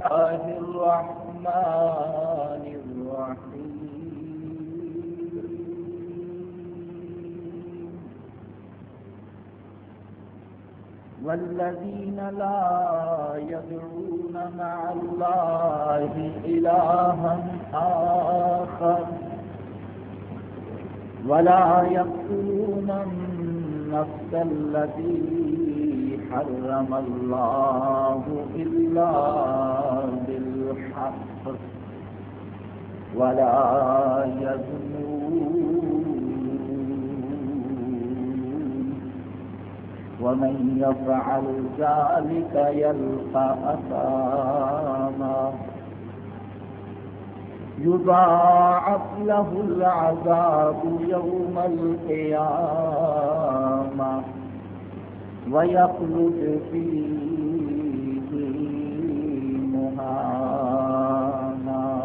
الله الرحمن الرحيم. والذين لا يدعون مع الله إلها آخر ولا يقتلون النفس التي حرم الله إلا بالحق ولا يزنون ومن يفعل ذلك يلقى أثاما. يضاعف له العذاب يوم القيامة. ويخلد فيه مهانا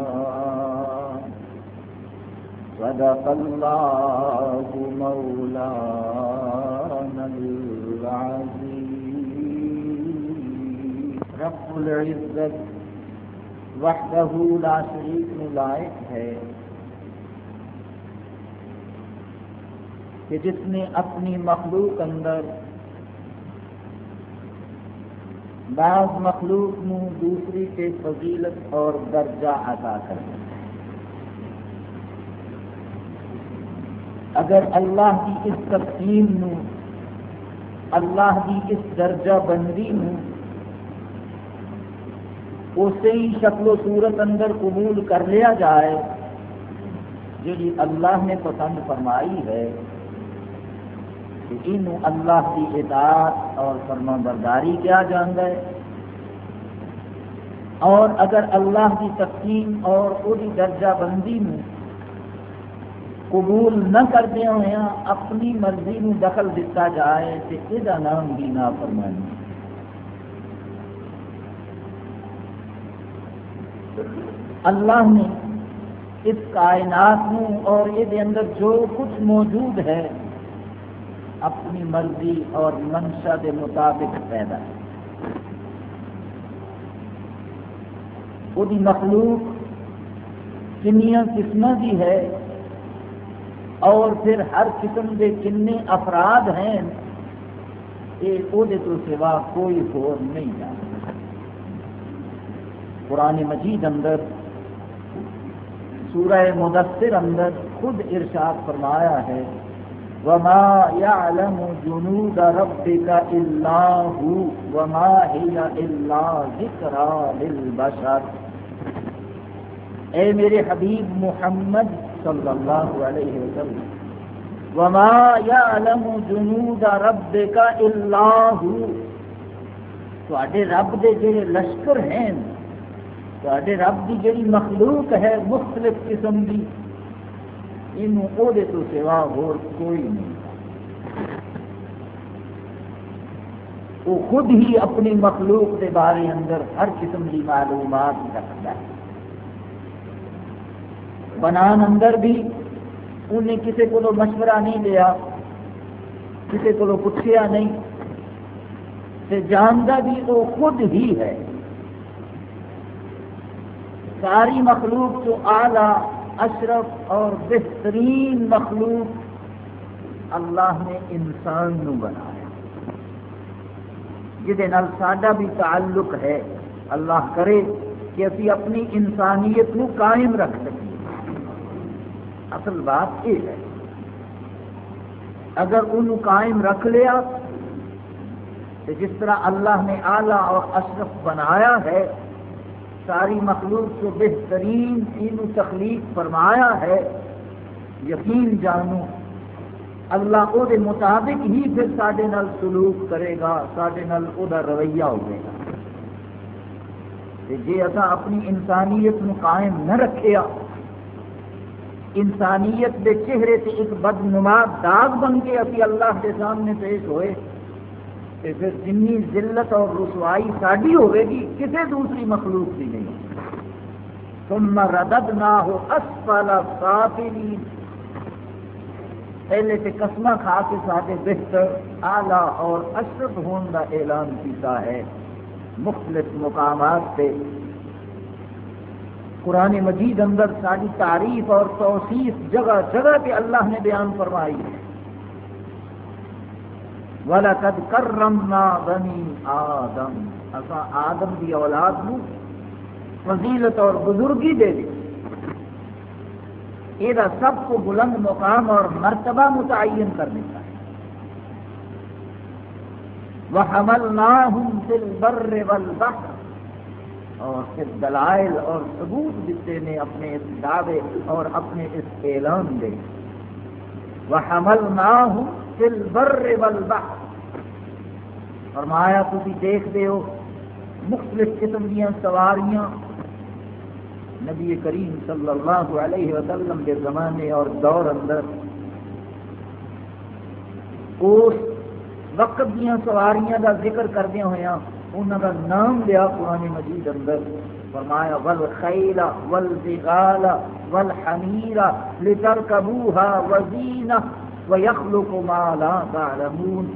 صدق الله مولانا العظيم. رب العزت وحدہ لا شریک میں لائق ہے کہ جس نے اپنی مخلوق اندر بعض مخلوق نو دوسری کے فضیلت اور درجہ عطا کر اگر اللہ کی اس تقسیم نو، اللہ کی اس درجہ بندی نو اسی ہی شکل و صورت اندر قبول کر لیا جائے جی اللہ نے پسند فرمائی ہے کہ ان اللہ کی اطاعت اور فرما برداری کیا جان ہے۔ اور اگر اللہ کی تقسیم اور وہی درجہ بندی میں قبول نہ کردیا ہوا اپنی مرضی میں دخل دیتا جائے تو یہ نام بھی نہ فرمانی اللہ نے اس کائنات میں اور یہ اندر جو کچھ موجود ہے اپنی مرضی اور منشا کے مطابق پیدا ہے وہ مخلوق کنیا قسم کی ہے اور پھر ہر قسم کے کن افراد ہیں یہ وہ تو سوا کوئی ہور نہیں جانتا قرآن مجید اندر، سورہ مدثر اندر خود ارشاد فرمایا ہے وما يعلم جنود ربك الا هو وما هي الا ذكرى للبشر. اے میرے حبیب محمد صلی اللہ علیہ وسلم، وما يعلم جنود ربك الا هو. تو رب دے جڑے لشکر ہیں تے رب کی جڑی مخلوق ہے، مختلف قسم کی یہ تو سوا کوئی نہیں۔ وہ خود ہی اپنی مخلوق کے بارے اندر ہر قسم کی معلومات رکھتا ہے۔ بنان اندر بھی انہیں کسی کو مشورہ نہیں لیا کسی کو پوچھا نہیں۔ جانتا بھی وہ خود ہی ہے۔ ساری مخلوق تو اعلیٰ اشرف اور بہترین مخلوق اللہ نے انسان نو بنایا۔ سڈا بھی تعلق ہے، اللہ کرے کہ ابھی اپنی انسانیت نو قائم رکھ سکیں اصل بات یہ ہے، اگر ان قائم رکھ لیا، تو جس طرح اللہ نے آلہ اور اشرف بنایا ہے ساری مخلوق کو بہترین تین تخلیق فرمایا ہے، یقین جانو۔ اللہ وہ مطابق ہی پھر سڈے سلوک کرے گا سڈے وہ رویہ ہوگا جی اصا اپنی انسانیت نو قائم نہ رکھیا انسانیت کے چہرے سے ایک بدنما داغ بن کے ابھی اللہ کے سامنے پیش ہوئے۔ کہ پھر جنی ذلت اور رسوائی ساری ہوئے گی کسی دوسری مخلوق کی نہیں۔ ثم ردد نہ ہو اسفل سافلین پہلے سے قسمہ کھا کے سارے بہتر آلہ اور اشرف ہون کا اعلان کیتا ہے۔ مختلف مقامات پہ قرآن مجید اندر ساری تعریف اور توصیف جگہ جگہ پہ اللہ نے بیان فرمائی ہے۔ وَلَقَدْ كَرَّمْنَا بَنِي آدم۔ اصا آدم کی اولاد نو فضیلت اور بزرگی دے دی۔ یہ سب کو بلند مقام اور مرتبہ متعین کر دیتا ہے۔ وَحَمَلْنَاهُمْ فِي الْبَرِّ وَالْبَحْرِ۔ اور پھر دلائل اور ثبوت دیتے نے اپنے اس دعوے اور اپنے اس اعلان دے۔ وَحَمَلْنَاهُمْ فِي الْبَرِّ وَالْبَحْرِ۔ فرمایا تھی دیکھتے ہو مختلف قسم دیا سواریاں نبی کریم صلی اللہ علیہ وسلم کے زمانے اور دور اندر۔ اس وقت دیا سواریاں کا ذکر کردیا ہوا انہوں کا نام لیا قرآن مجید اندر۔ فرمایا ول خیلا ول بغال ول حمیرا لتر کبوہا وزین و یخلو کو مالا تعلمون۔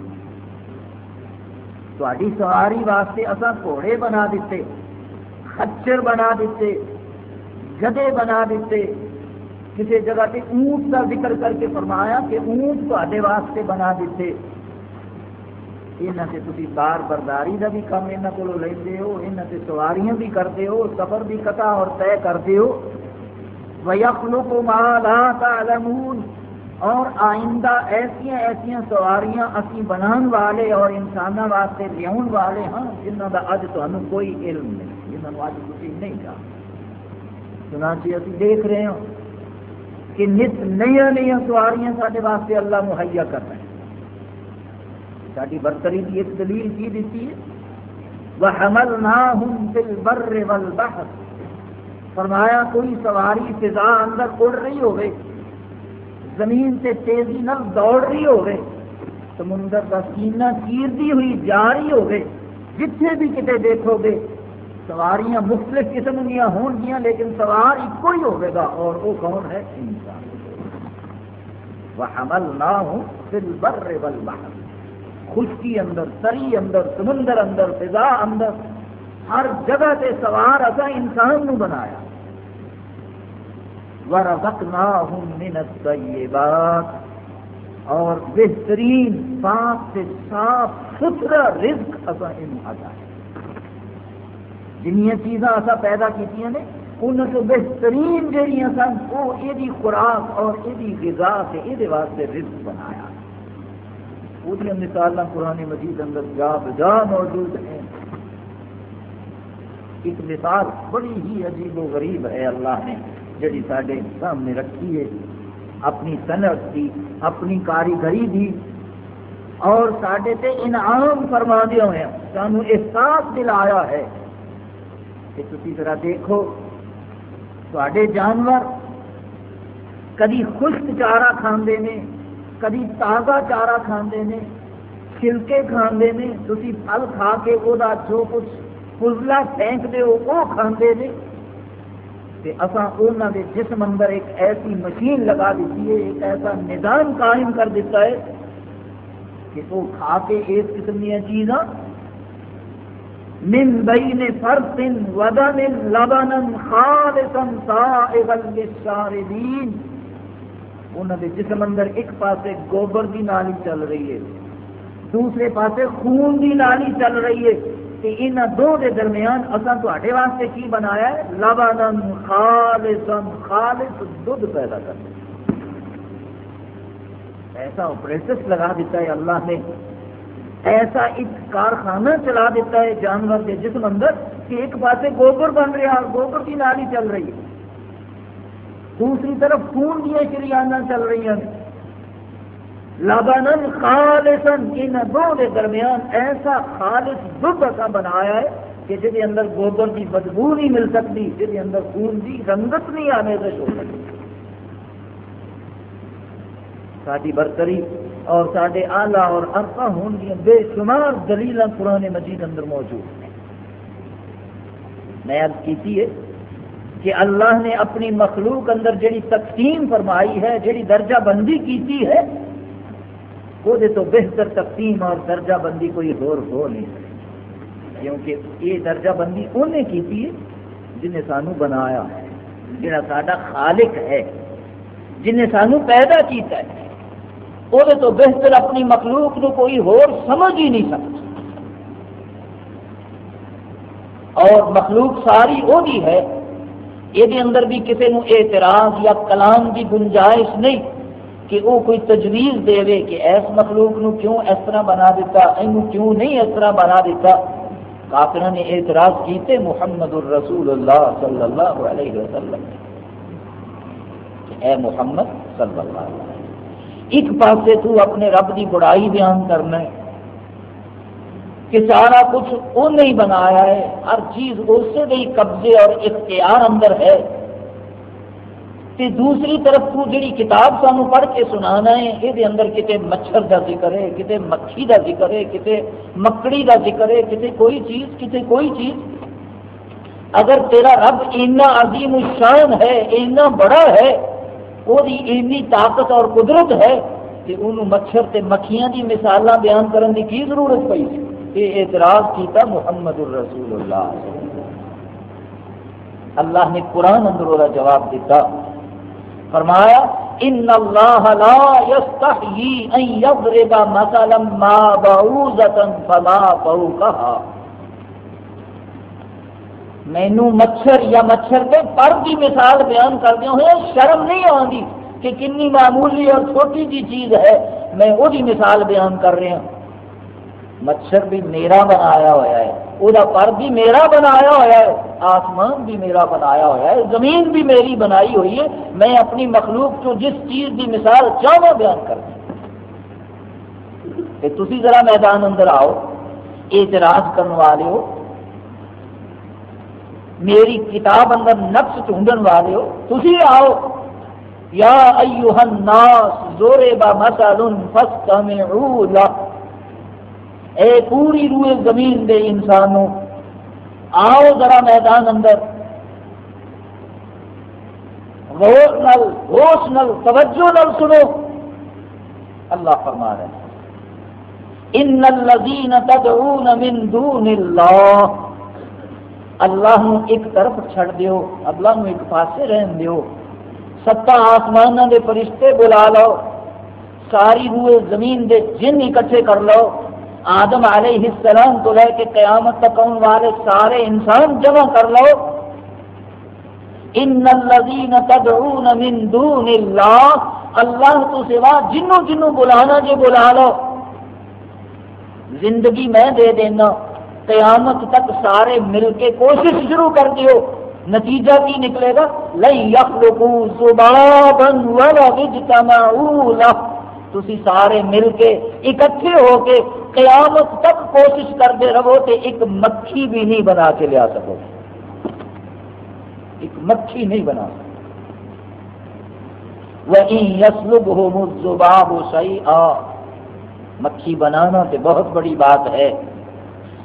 تاری سواری واسطے اصا گھوڑے بنا دیتے خچر بنا دیتے گدے بنا دیتے کسی جگہ پہ اونٹ کا ذکر کر کے فرمایا کہ اونٹ تے واسطے بنا دیتے یہاں سے تھی بار برداری کا بھی کام یہاں کو لیتے ہو یہاں سے سواریاں بھی کرتے ہو، سفر بھی قطع اور طے کرتے ہو۔ وَيَخْلُقُ مَا لَا تَعْلَمُونَ۔ اور آئندہ ایسیا ایسیا سواریاں اسی بنان والے اور انسانوں واسطے لیاؤن والے ہاں جنہوں کا اج تمہیں کوئی علم نہیں جنہوں اج تھی نہیں جانتے چنانچہ ابھی دیکھ رہے ہوں کہ نت نیا نیا سواریاں سارے واسطے اللہ مہیا کر رہے ہیں۔ ساری برتری کی ایک دلیل کی دیتی ہے؟ وَحَمَلْنَاهُمْ فِي الْبَرِّ وَالْبَحْرِ۔ فرمایا، کوئی سواری فضا اندر اڑ رہی ہوگی زمین سے تیزی نل دوڑ رہی ہوگی سمندر کا سینہ چیرتی ہوئی جا رہی ہوگی جتنے بھی کتے دیکھو گے، سواریاں مختلف قسم دیا ہون گیا لیکن سوار ایک ہی ہوگا اور وہ کون ہے؟ انسان۔ وہ حمل نہ ہوں خشکی اندر تری اندر، سمندر اندر، فضا اندر، ہر جگہ سے سوار اصا انسان نو بنایا۔ وَرَزَقْنَاهُمْ مِنَ الطَّيِّبَاتِ اور بہترین پاک سے صاف ستھرا رزق اصا ان ہے۔ جنیا چیزاں اصا پیدا کی نے، ان تو بہترین جہیا سن، وہ یہ خوراک اور یہ غذا سے یہ واسطے رزق بنایا۔ وہ مثال قرآن مجید اندر جا بجا موجود ہیں۔ ایک مثال بڑی ہی عجیب و غریب ہے اللہ نے۔ جڑی سارے سامنے رکھی ہے، اپنی صنعت کی اپنی کاریگری دی، اور سڈے تے انعام فرما دیا ہوئے سانو احساس دلایا ہے کہ تھی ذرا دیکھو تے جانور کدی خشک چارہ کھانے نے، کدی تازہ چارہ کھانے نے، چھلکے کھانے نے تھی پھل کھا کے وہ جو کچھ فضلہ پھینک دے وہ کھانے نے۔ اصا انہوں نے جسم اندر ایک ایسی مشین لگا دیتی ہے، ایک ایسا نظام قائم کر دیتا ہے کہ وہ کھا کے اس قسم دیا چیزاں من بین فرس ودن لبنا خالصا سائغا للشاربین۔ انہوں نے جسم اندر ایک پاسے گوبر کی نالی چل رہی ہے، دوسرے پاسے خون کی نالی چل رہی ہے۔ کہ ان دو دے درمیان اصا تے واسطے کی بنایا ہے؟ لبن خالصا خالص دودھ پیدا کرنا۔ ایسا آپریٹس لگا دیتا ہے اللہ نے۔ ایسا ایک کارخانہ چلا دیتا ہے جانور کے جسم اندر کہ ایک پاسے گوبر بن رہا اور گوبر کی نالی چل رہی ہے۔ دوسری طرف خون دیا شریانہ چل رہی ہیں۔ لبنن خالصن ان دو دے درمیان ایسا خالص دودھ ایسا بنایا ہے کہ جی اندر گوبر کی بدبو نہیں مل سکتی جی اندر خون کی رنگت نہیں آنے سے ہو سکتی۔ ساری برتری اور سارے آلہ اور ارفا ہون گیا بے شمار دلیل قرآن مجید اندر موجود ہیں۔ میں عرض کی ہے کہ اللہ نے اپنی مخلوق اندر جڑی تقسیم فرمائی ہے، جڑی درجہ بندی کی ہے وہ تو بہتر تقسیم اور درجہ بندی کوئی اور ہو نہیں سکتی کیونکہ یہ درجہ بندی انہیں کی جنہیں سانو بنایا ہے جڑا ساڈا خالق ہے، جنہیں سانو پیدا کیتا ہے۔ وہ تو بہتر اپنی مخلوق نو کوئی ہور سمجھ ہی نہیں سکتا۔ اور مخلوق ساری وہ ہے، یہ اندر بھی کسی نو اعتراض یا کلام کی گنجائش نہیں۔ کہ وہ کوئی تجویز دے کہ ایس مخلوق نو کیوں اس طرح بنا دیتا، اینو کیوں نہیں اس طرح بنا دیتا؟ کافر نے اعتراض کیتے محمد الرسول اللہ صلی اللہ علیہ وسلم کہ اے محمد صلی اللہ علیہ وسلم، ایک پاسے تو اپنے رب کی بڑائی بیان کرنا ہے کہ سارا کچھ وہ نہیں بنایا ہے، ہر چیز اسے قبضے اور اختیار اندر ہے۔ تے دوسری طرف تو جڑی کتاب سانو پڑھ کے سنانا ہے یہ اندر کتے مچھر دا ذکر ہے، کتے مکھی دا ذکر ہے، کتے مکڑی دا ذکر ہے، کتے کوئی چیز، کتے کوئی چیز۔ اگر تیرا رب اینا عظیم الشان ہے اینا بڑا ہے وہ اینی طاقت اور قدرت ہے کہ انہوں مچھر تے مکھیاں دی مثالاں بیان کرن دی کی ضرورت پئی؟ یہ اعتراض کیتا محمد الرسول اللہ۔ اللہ نے قرآن اندر جواب دیتا فرمایا ان اللہ لا یستحیی ان یضرب مثلا ما بعوزتا فما فوقها. مینو مچھر یا مچھر کے پر کی مثال بیان کر دیا ہوئے شرم نہیں آتی کہ کنی معمولی اور چھوٹی جی چیز ہے، میں وہی مثال بیان کر رہا ہوں۔ مچھر بھی میرا بنایا ہوا ہے۔ وہ پر بھی میرا بنایا ہوا ہے، آسمان بھی میرا بنایا ہوا ہے، زمین بھی میری بنائی ہوئی ہے، میں اپنی مخلوق کو جس چیز کی مثال چاہوں بیان کر تھی ذرا میدان اندر آؤ، اعتراض کرنے والے ہو، میری کتاب اندر نقص ڈھونڈن والے ہو تھی آؤ۔ یا ایوہ الناس زورے با مسل فستمعوا لہ اے پوری روئے زمین دے انسانوں، آؤ ذرا میدان اندر۔ غور نل، ہوش نل، توجہ نل سنو۔ اللہ فرما رہے ان الذین تدعون من دون اللہ۔ اللہ نو ایک طرف چھڑ دیو، اللہ نو ایک پاسے رہن دیو۔ ستا آسمانہ دے فرشتے بلا لو، ساری روئے زمین دے جن اکٹھے کر لو۔ آدم علیہ السلام تو لے کے قیامت تک آن والے سارے انسان جمع کر لو۔ ان الذین تدعون من دون اللہ اللہ تو سوا جنوں جنوں بلانا جو بلا لو۔ زندگی میں دے دینا، قیامت تک سارے مل کے کوشش شروع کر دیو۔ نتیجہ کی نکلے گا لئی یخلقو زبابا ولا اجتمعوا له تھی سارے مل کے اکٹھے ہو کے قیامت تک کوشش کرتے رہو تو ایک مکھی بھی نہیں بنا کے لیا سکو۔ ایک مکھی نہیں بنا سکو۔ یسلب ہو مزباب سی آ مکھی بنانا تو بہت بڑی بات ہے۔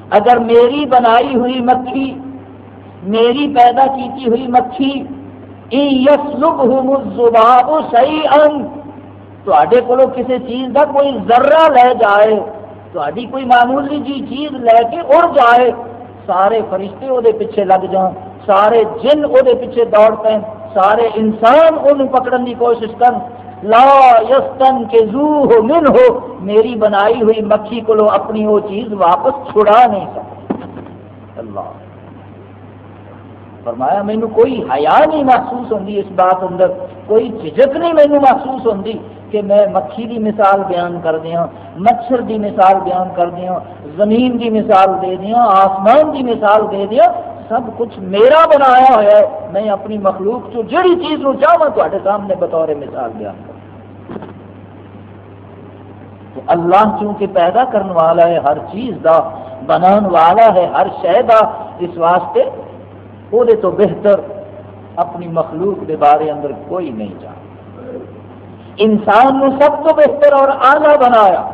اگر میری بنائی ہوئی مکھی، میری پیدا کی ہوئی مکھی یسلب ہو مزباب سی تے کو کسی چیز کا کوئی ذرہ لے جائے تاری کوئی معمولی جی چیز لے کے اڑ جائے، سارے فرشتے وہ پیچھے لگ جان سارے جن وہ پیچھے دوڑ پہ سارے انسان وہ پکڑن کی کوشش کر لا یستن کے زو ہو من ہو میری بنائی ہوئی مکھی کو اپنی وہ چیز واپس چھڑا نہیں سکتے اللہ۔ فرمایا مینو کوئی حیا نہیں محسوس ہوتی اس بات اندر، کوئی جھجک نہیں مینو محسوس ہوتی کہ میں مکھی دی مثال بیان کر دیا مچھر دی مثال بیان کر دیا زمین دی مثال دے دیا آسمان دی مثال دے دیا سب کچھ میرا بنایا ہوا ہے، میں اپنی مخلوق چ جڑی چیز نو چاہوں تے سامنے بطور مثال بیان کر تو اللہ چونکہ پیدا کرنے والا ہے، ہر چیز دا بنان والا ہے، ہر شہ دا، اس واسطے وہ تو بہتر اپنی مخلوق کے بارے اندر کوئی نہیں جانتا انسان نو سب تو بہتر اور آلہ بنایا۔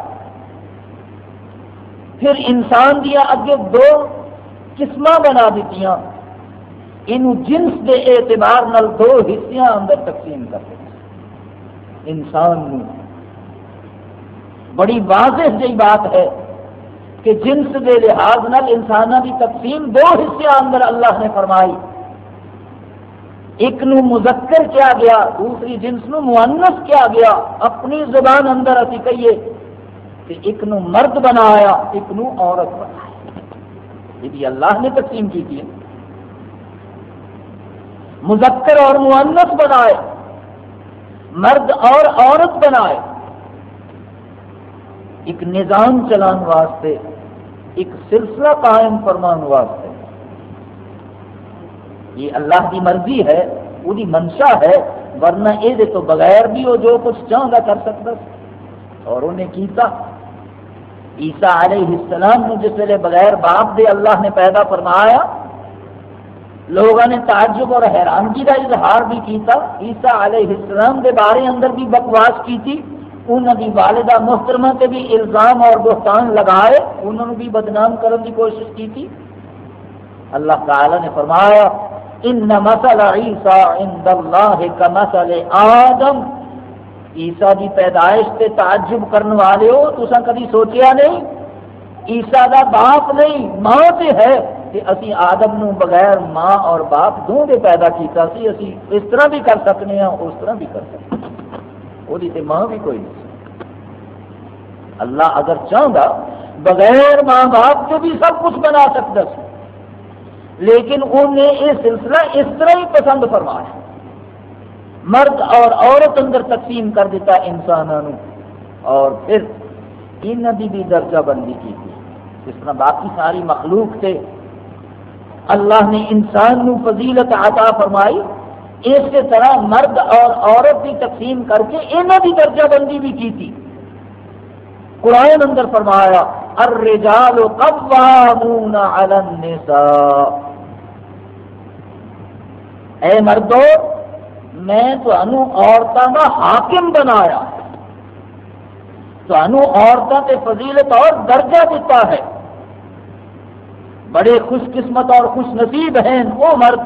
پھر انسان دیا اگے دو قسم بنا دیتی یہ جنس کے اعتبار نال دو حصیاں اندر تقسیم کر دیا انسان نو۔ بڑی واضح جی بات ہے کہ جنس کے لحاظ نال انسانوں کی تقسیم دو حصے اندر اللہ نے فرمائی۔ ایک نو مذکر کیا گیا، دوسری جنس نو معنس کیا گیا۔ اپنی زبان اندر اسی کہیے کہ ایک نو مرد بنایا، ایک نو عورت بنایا۔ یہ بھی اللہ نے تقسیم کی تھی۔ مذکر اور معنس بنائے، مرد اور عورت بنائے۔ ایک نظام چلان واسطے، ایک سلسلہ قائم فرمان واسطے۔ یہ اللہ کی مرضی ہے وہ منشا ہے، ورنہ یہ تو بغیر بھی وہ جو کچھ چاہتا کر سکتا اور انہیں کیتا۔ عیسیٰ علیہ السلام نے جس ویلے بغیر باپ دے اللہ نے پیدا فرمایا لوگوں نے تعجب اور حیرانگی کا اظہار بھی کیتا۔ عیسیٰ علیہ السلام کے بارے اندر بھی بکواس کی تھی انہوں کی والدہ محترمہ سے بھی الزام اور بہتان لگائے۔ انہوں نے بھی بدنام کرنے کی کوشش کی تھی اللہ تعالی نے فرمایا ان مسل عیسیٰ عند اللہ کا مسل آدم. عیسیٰ کی پیدائش سے تعجب کرنے والے ہو تو کدی سوچیا نہیں؟ عیسیٰ کا باپ نہیں، ماں سے ہے۔ کہ اسی آدم نو بغیر ماں اور باپ دونوں کے پیدا کیتا سی، اسی اس طرح بھی کر سکتے ہیں اس طرح بھی کر سکتے ہاں۔ وہ ماں بھی کوئی نہیں اللہ اگر چاہتا بغیر ماں باپ کے بھی سب کچھ بنا سکتا سی۔ لیکن انہیں یہ سلسلہ اس طرح ہی پسند فرمایا۔ مرد اور عورت اندر تقسیم کر دیتا انسانوں اور پھر ان کی بھی درجہ بندی کی تھی۔ جس طرح باقی ساری مخلوق تھے۔ اللہ نے انسان نو فضیلت عطا فرمائی۔ اس طرح مرد اور عورت کی تقسیم کر کے انہوں کی درجہ بندی بھی کی تھی۔ قرآن اندر فرمایا، الرجال قوامون علی النساء۔ اے مردو، میں عورتوں کا حاکم بنایا۔ عورتوں کے فضیلت اور درجہ دیتا ہے۔ بڑے خوش قسمت اور خوش نصیب ہیں وہ مرد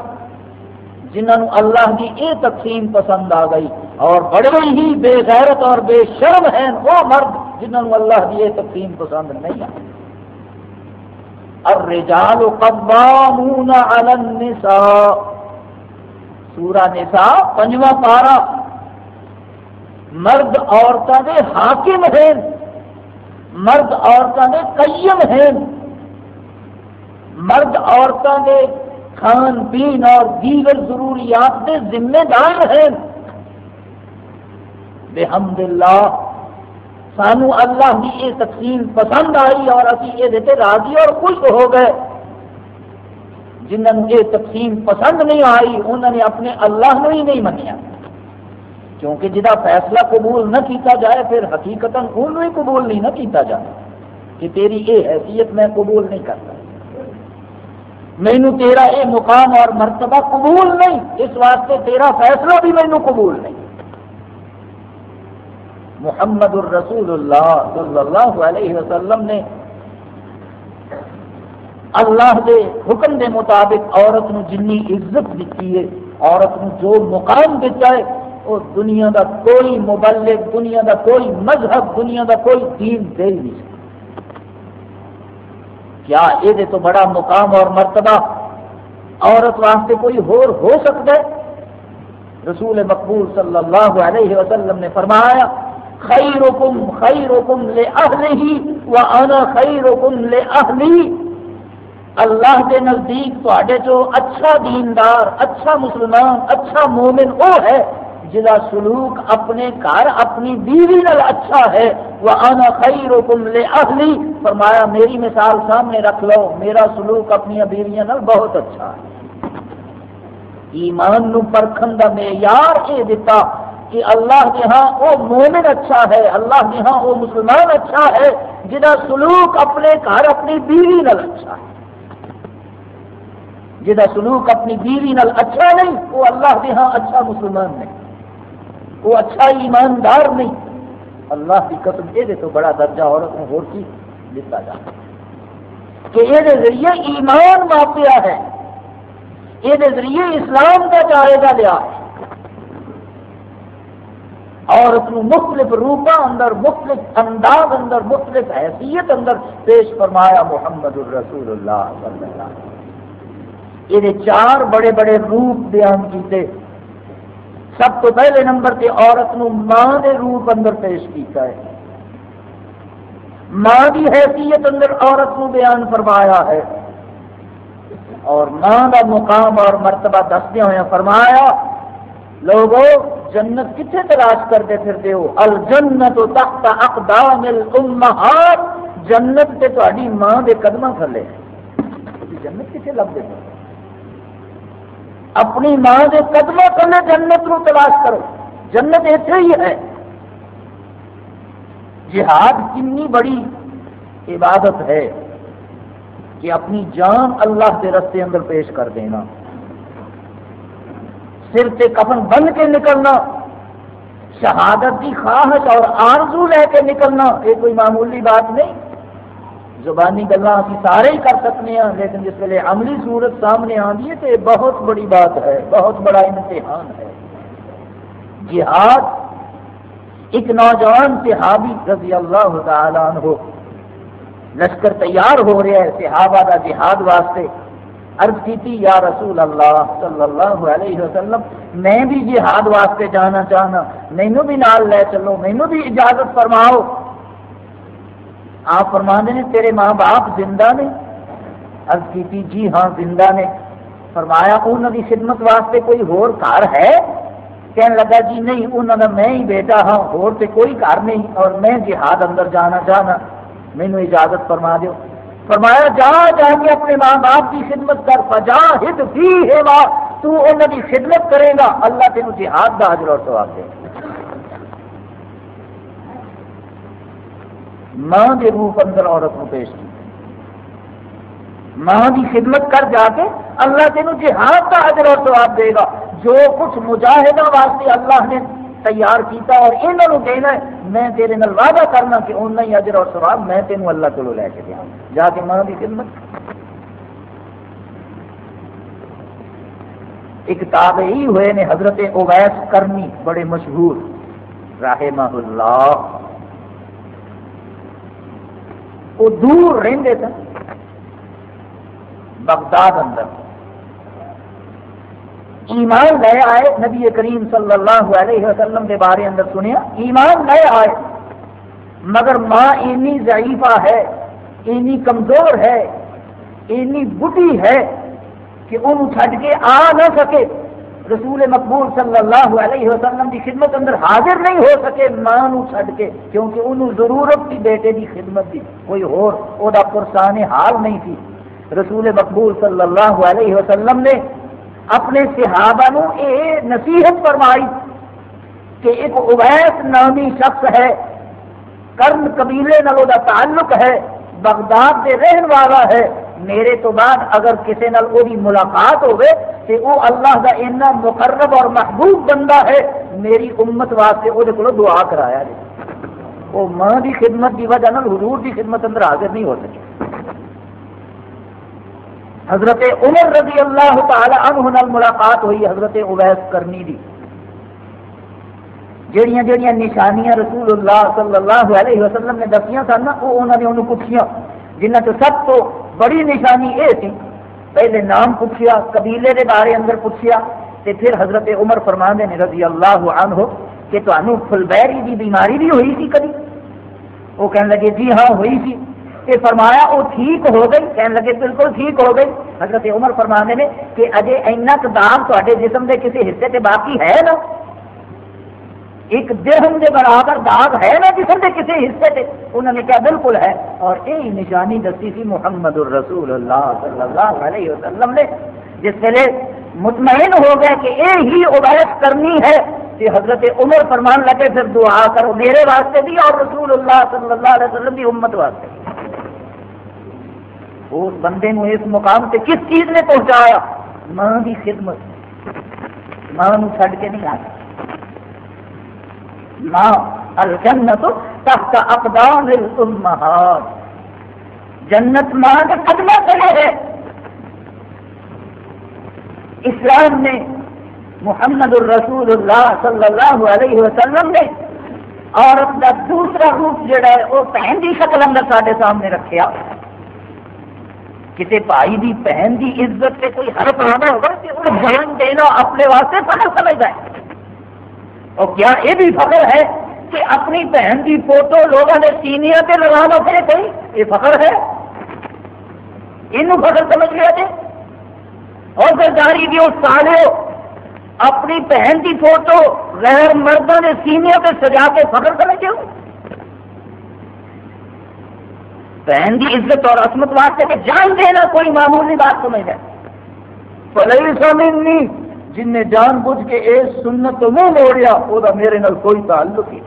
جنہوں اللہ کی یہ تقسیم پسند آ گئی۔ اور بڑے ہی بے غیرت اور بے شرم ہیں وہ مرد جنہوں اللہ کی یہ تقسیم پسند نہیں آئی الرجال قوامون علی النساء۔ سورہ نساء، پنجواں پارا مرد عورتوں کے حاکم ہیں۔ مرد عورتوں کے قیم ہیں۔ مرد عورتوں کے کھان پین اور دیگر ضروریات کے ذمہ دار ہیں۔ بحمد اللہ، سانو اللہ کی یہ تقسیم پسند آئی اور ابھی یہ راضی اور خوش ہو گئے۔ جنہوں یہ تقسیم پسند نہیں آئی انہوں نے اپنے اللہ ہی نہیں منیا۔ کیونکہ جہاں فیصلہ قبول نہ کیتا جائے، پھر حقیقت انہوں ہی قبول نہیں نہ کیتا جائے کہ تیری یہ حیثیت میں قبول نہیں کرتا۔ مینو تیرا یہ مقام اور مرتبہ قبول نہیں، اس واسطے تیرا فیصلہ بھی مینو قبول نہیں۔ محمد الرسول اللہ صلی اللہ علیہ وسلم نے اللہ دے حکم دے مطابق عورت نو جنی عزت دیتی ہے، عورت نو جو مقام دیتا ہے وہ دنیا دا کوئی مبلغ، دنیا دا کوئی مذہب، دنیا دا کوئی دین دے ہی نہیں کیا یہ تو بڑا مقام اور مرتبہ عورت واسطے کوئی ہور ہو سکتا ہے؟ رسول مقبول صلی اللہ علیہ وسلم نے فرمایا، خیرکم خیرکم لے اہلہی وانا خیرکم لے اہلی اللہ کے نزدیک تے جو اچھا دیندار اچھا مسلمان اچھا مومن وہ ہے جہاں سلوک اپنے گھر، اپنی بیوی نال اچھا ہے۔ وہ آنا خیر اہلی فرمایا، میری مثال سامنے رکھ لو، میرا سلوک اپنی بیویاں نال بہت اچھا ہے۔ ایمان نو پرکھن کا معیار یہ دیتا کہ اللہ کے ہاں وہ مومن اچھا ہے، اللہ کے ہاں وہ مسلمان اچھا ہے جہاں سلوک اپنے گھر، اپنی بیوی نال اچھا ہے۔ جہاں سلوک اپنی بیوی نال اچھا نہیں، وہ اللہ کے ہاں اچھا مسلمان نہیں۔ وہ اچھا ایماندار نہیں۔ اللہ کی قسم یہ تو بڑا درجہ عورت میں ہو دیتا جا۔ کہ یہ ذریعے ایمان واقعہ ہے۔ یہ ذریعے اسلام کا جائزہ لیا ہے۔ عورت مختلف روپا اندر، مختلف انداز اندر، مختلف حیثیت اندر پیش فرمایا محمد الرسول اللہ صلی اللہ علیہ وسلم۔ یہ چار بڑے بڑے روپ بیان کیتے۔ سب تو پہلے نمبر تے عورت نو ماں دے روپ اندر پیش کیتا ہے۔ ماں کی حیثیت اندر عورت نو بیان فرمایا ہے۔ اور ماں کا مقام اور مرتبہ دسدیا ہوا فرمایا لوگوں جنت کتنے تلاش کرتے پھرتے ہو؟ الجنت تحت اقدام الامہات۔ جنت تے تہاڈی ماں دے قدماں تھلے۔ جنت کتنے لبتے ہو اپنی ماں کے قدموں تھلے جنت نو تلاش کرو۔ جنت اتنے ہی ہے۔ جہاد کنی بڑی عبادت ہے کہ اپنی جان اللہ کے رستے اندر پیش کر دینا۔ سر سے کفن بن کے نکلنا، شہادت کی خواہش اور آرزو لے کے نکلنا، یہ کوئی معمولی بات نہیں۔ زبانی گلا ابھی سارے ہی کر سکتے ہیں، لیکن جس ویلے عملی صورت سامنے آتی ہے تو یہ بہت بڑی بات ہے، بہت بڑا امتحان ہے۔ جہاد، ایک نوجوان صحابی رضی اللہ تعالیٰ عنہ لشکر تیار ہو رہا ہے، صحابہ کا جہاد واسطے۔ عرض کی یا رسول اللہ صلی اللہ علیہ وسلم، میں بھی جہاد واسطے جانا چاہنا مینو بھی نال لے چلو مینو بھی اجازت فرماؤ۔ آپ فرما نے، تیرے ماں باپ زندہ نے؟ عرض کی جی ہاں زندہ نے۔ فرمایا، انہوں کی خدمت واسطے کوئی ہور گھر ہے؟ کہنے لگا جی نہیں، انہوں کا میں ہی بیٹا ہاں ہور تے کوئی گھر نہیں، اور میں جہاد اندر جانا چاہنا۔ مینو اجازت فرما دیو۔ فرمایا، جا جا کے اپنے ماں باپ کی خدمت کر فجا ہت بھی ہے ماں تو انہوں کی خدمت کرے گا۔ اللہ تین جہاد کا حضر اور سواب دے ماں کے روپ اندر عورت کو پیش کی۔ ماں کی خدمت کر جا کے اللہ تین جہاد کا حضر اور سواب دے گا۔ جو کچھ مجاہدہ واسطے اللہ نے تیار کیتا اور انہوں کہنا ہے، میں تیرے نال وعدہ کرنا کہ اُنہ ہی اجر اور سواب میں تینوں اللہ کو لے کے دیا جا کے ماں کی خدمت۔ ایک تابعی ہوئے نے حضرت اویس کرنی، بڑے مشہور۔ رحمہ اللہ۔ وہ دور رہتے تھے بغداد اندر۔ ایمان لے آئے، نبی کریم صلی اللہ علیہ وسلم کے بارے اندر سنیا، ایمان لے آئے، مگر ماں اینی ضعیفہ ہے، اینی کمزور ہے، اینی بڑھی ہے کہ ان چھڈ کے آ نہ سکے۔ رسول مقبول صلی اللہ علیہ وسلم کی خدمت اندر حاضر نہیں ہو سکے، ماں چھڈ کے، کیونکہ انہوں ضرورت تھی بیٹے کی خدمت کی کوئی ہور او دا پرسان حال نہیں تھی۔ رسول مقبول صلی اللہ علیہ وسلم نے اپنے صحابہ نو یہ نصیحت فرمائی کہ ایک اویس نامی شخص ہے کرم قبیلے نال تعلق ہے، بغداد دے رہن والا ہے۔ میرے تو بعد اگر کسی نال وہی ملاقات ہوئے تو وہ اللہ کا اتنا مقرب اور محبوب بندہ ہے، میری امت واسطے وہ کو دعا کرایا جی وہ ماں کی خدمت کی وجہ حضور کی خدمت اندر حاضر نہیں ہو سکی حضرت عمر رضی اللہ تعالی عنہ نال ملاقات ہوئی حضرت اویس کرنی دی۔ جہیا جہیا نشانیاں رسول اللہ صلی اللہ علیہ وسلم نے دسیاں سن وہ انہوں نے انہوں پوچھیا جنہ تو سب تو بڑی نشانی یہ تھی۔ پہلے نام پوچھیا، قبیلے کے بارے اندر پوچھیا، تے پھر حضرت عمر فرما نے رضی اللہ عنہ کہ تمہیں فلبیری دی بیماری بھی ہوئی تھی کبھی وہ کہنے لگے جی ہاں ہوئی تھی کہ فرمایا، وہ ٹھیک ہو گئی۔ کہنے لگے، بالکل ٹھیک ہو گئی۔ حضرت عمر فرما نے کہ اجے اینا دام تے جسم کے کسی حصے سے باقی ہے نا؟ ایک درہم کے برابر داغ ہے نا جسم کے کسی حصے سے انہوں نے کہا بالکل ہے۔ اور یہی نشانی دسی تھی محمد الرسول اللہ صلی اللہ علیہ وسلم نے، جس ویلے مطمئن ہو گئے کہ یہ ہی عبیت کرنی ہے۔ کہ حضرت عمر فرمان لگے، پھر دعا کرو میرے واسطے بھی اور رسول اللہ صلی اللہ علیہ وسلم کی امت واسطے۔ اس بندے نو اس مقام سے کس چیز نے پہنچایا؟ ماں کی خدمت۔ ماں نو چھڈ کے نہیں آ آتا ماں الجنت تحت اقدام الامہات۔ جنت ماں کے قدمہ چلے ہے۔ اسلام نے محمد الرسول اللہ صلی اللہ علیہ وسلم نے عورت کا دوسرا روپ جڑا ہے، وہ پہن کی شکل اندر سارے سامنے رکھا کسی بھائی دی بہن دی عزت سے کوئی حرف آنا ہوگا کہ وہ جان دینا، اپنے واسطے فخر سمجھتا ہے۔ اور کیا یہ بھی فخر ہے کہ اپنی بہن کی فوٹو لوگوں نے سینیا سے لگانا پھر کوئی یہ فخر ہے؟ یہ فخر سمجھ لیا جی اور سرکاری کی اس سالے اپنی بہن کی فوٹو غیر مردوں نے سینیا پہ سجا کے فخر سمجھے ہو بہن کی عزت اور عصمت واسطے کہ جان دینا کوئی معمولی بات سمجھ ہے۔ پلئی سمجھنی جن نے جان بوجھ کے اے سنت تو منہ موڑیا، وہ میرے نال کوئی تعلق ہی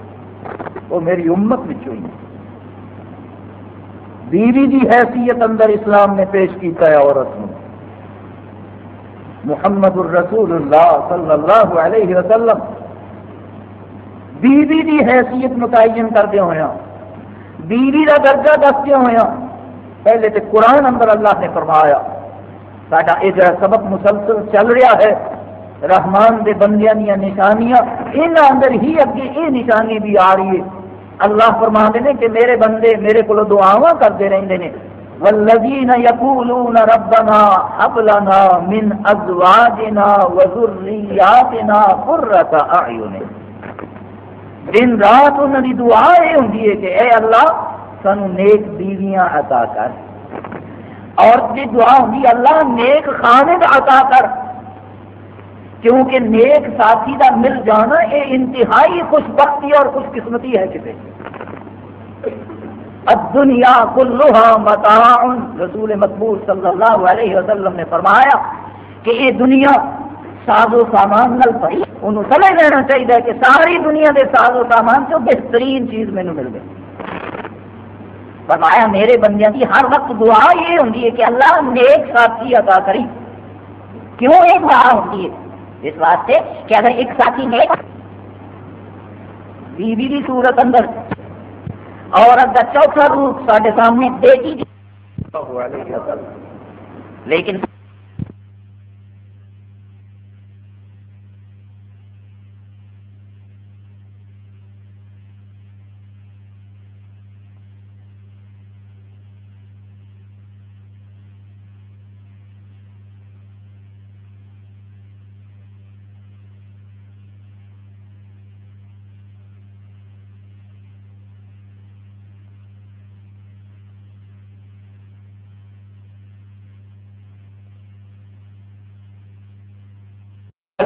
وہ میری امت میں ہوئی بیوی کی حیثیت اندر اسلام نے پیش کیتا ہے عورت نے محمد الرسول اللہ صلی اللہ علیہ وسلم۔ بیوی کی حیثیت متعین کردے ہوئے ہاں۔ بیوی کا درجہ دستے ہوئے ہاں۔ پہلے تو قرآن اندر اللہ نے فرمایا، ساڈا یہ سبق مسلسل چل رہا ہے رحمان دے بندیاں دیا نشانیاں ان اندر ہی اگے یہ نشانی بھی آ رہی ہے۔ اللہ فرما نے کہ میرے بندے میرے کو دعاواں کرتے رہتے ہیں والذین یقولون ربنا حب لنا من ازواجنا وذریاتنا قرۃ اعین دن رات انہوں کی دعا یہ ہوں کہ اے اللہ، سانو نیک بیویاں عطا کر۔ اور جی دعا ہوں اللہ نیک خاند عطا کر۔ کیونکہ نیک ساتھی کا مل جانا یہ انتہائی خوش بختی اور خوش قسمتی ہے کسی دنیا کلوہا متاع رسول مقبول صلی اللہ علیہ وسلم نے فرمایا کہ یہ دنیا ساز و سامان نل پڑی۔ انہوں سمجھ لینا چاہیے کہ ساری دنیا کے ساز و سامان سے بہترین چیز مینو مل گئی۔ فرمایا میرے بندیاں کی ہر وقت دعا یہ ہوں کہ اللہ نیک ساتھی عطا کری کیوں یہ دعا ہوتی ہے؟ اس واسطے کہ اگر ایک ساتھی نیک بیوی کی صورت اندر اور اگر چوتھا روپ سارے سامنے بیٹی لیکن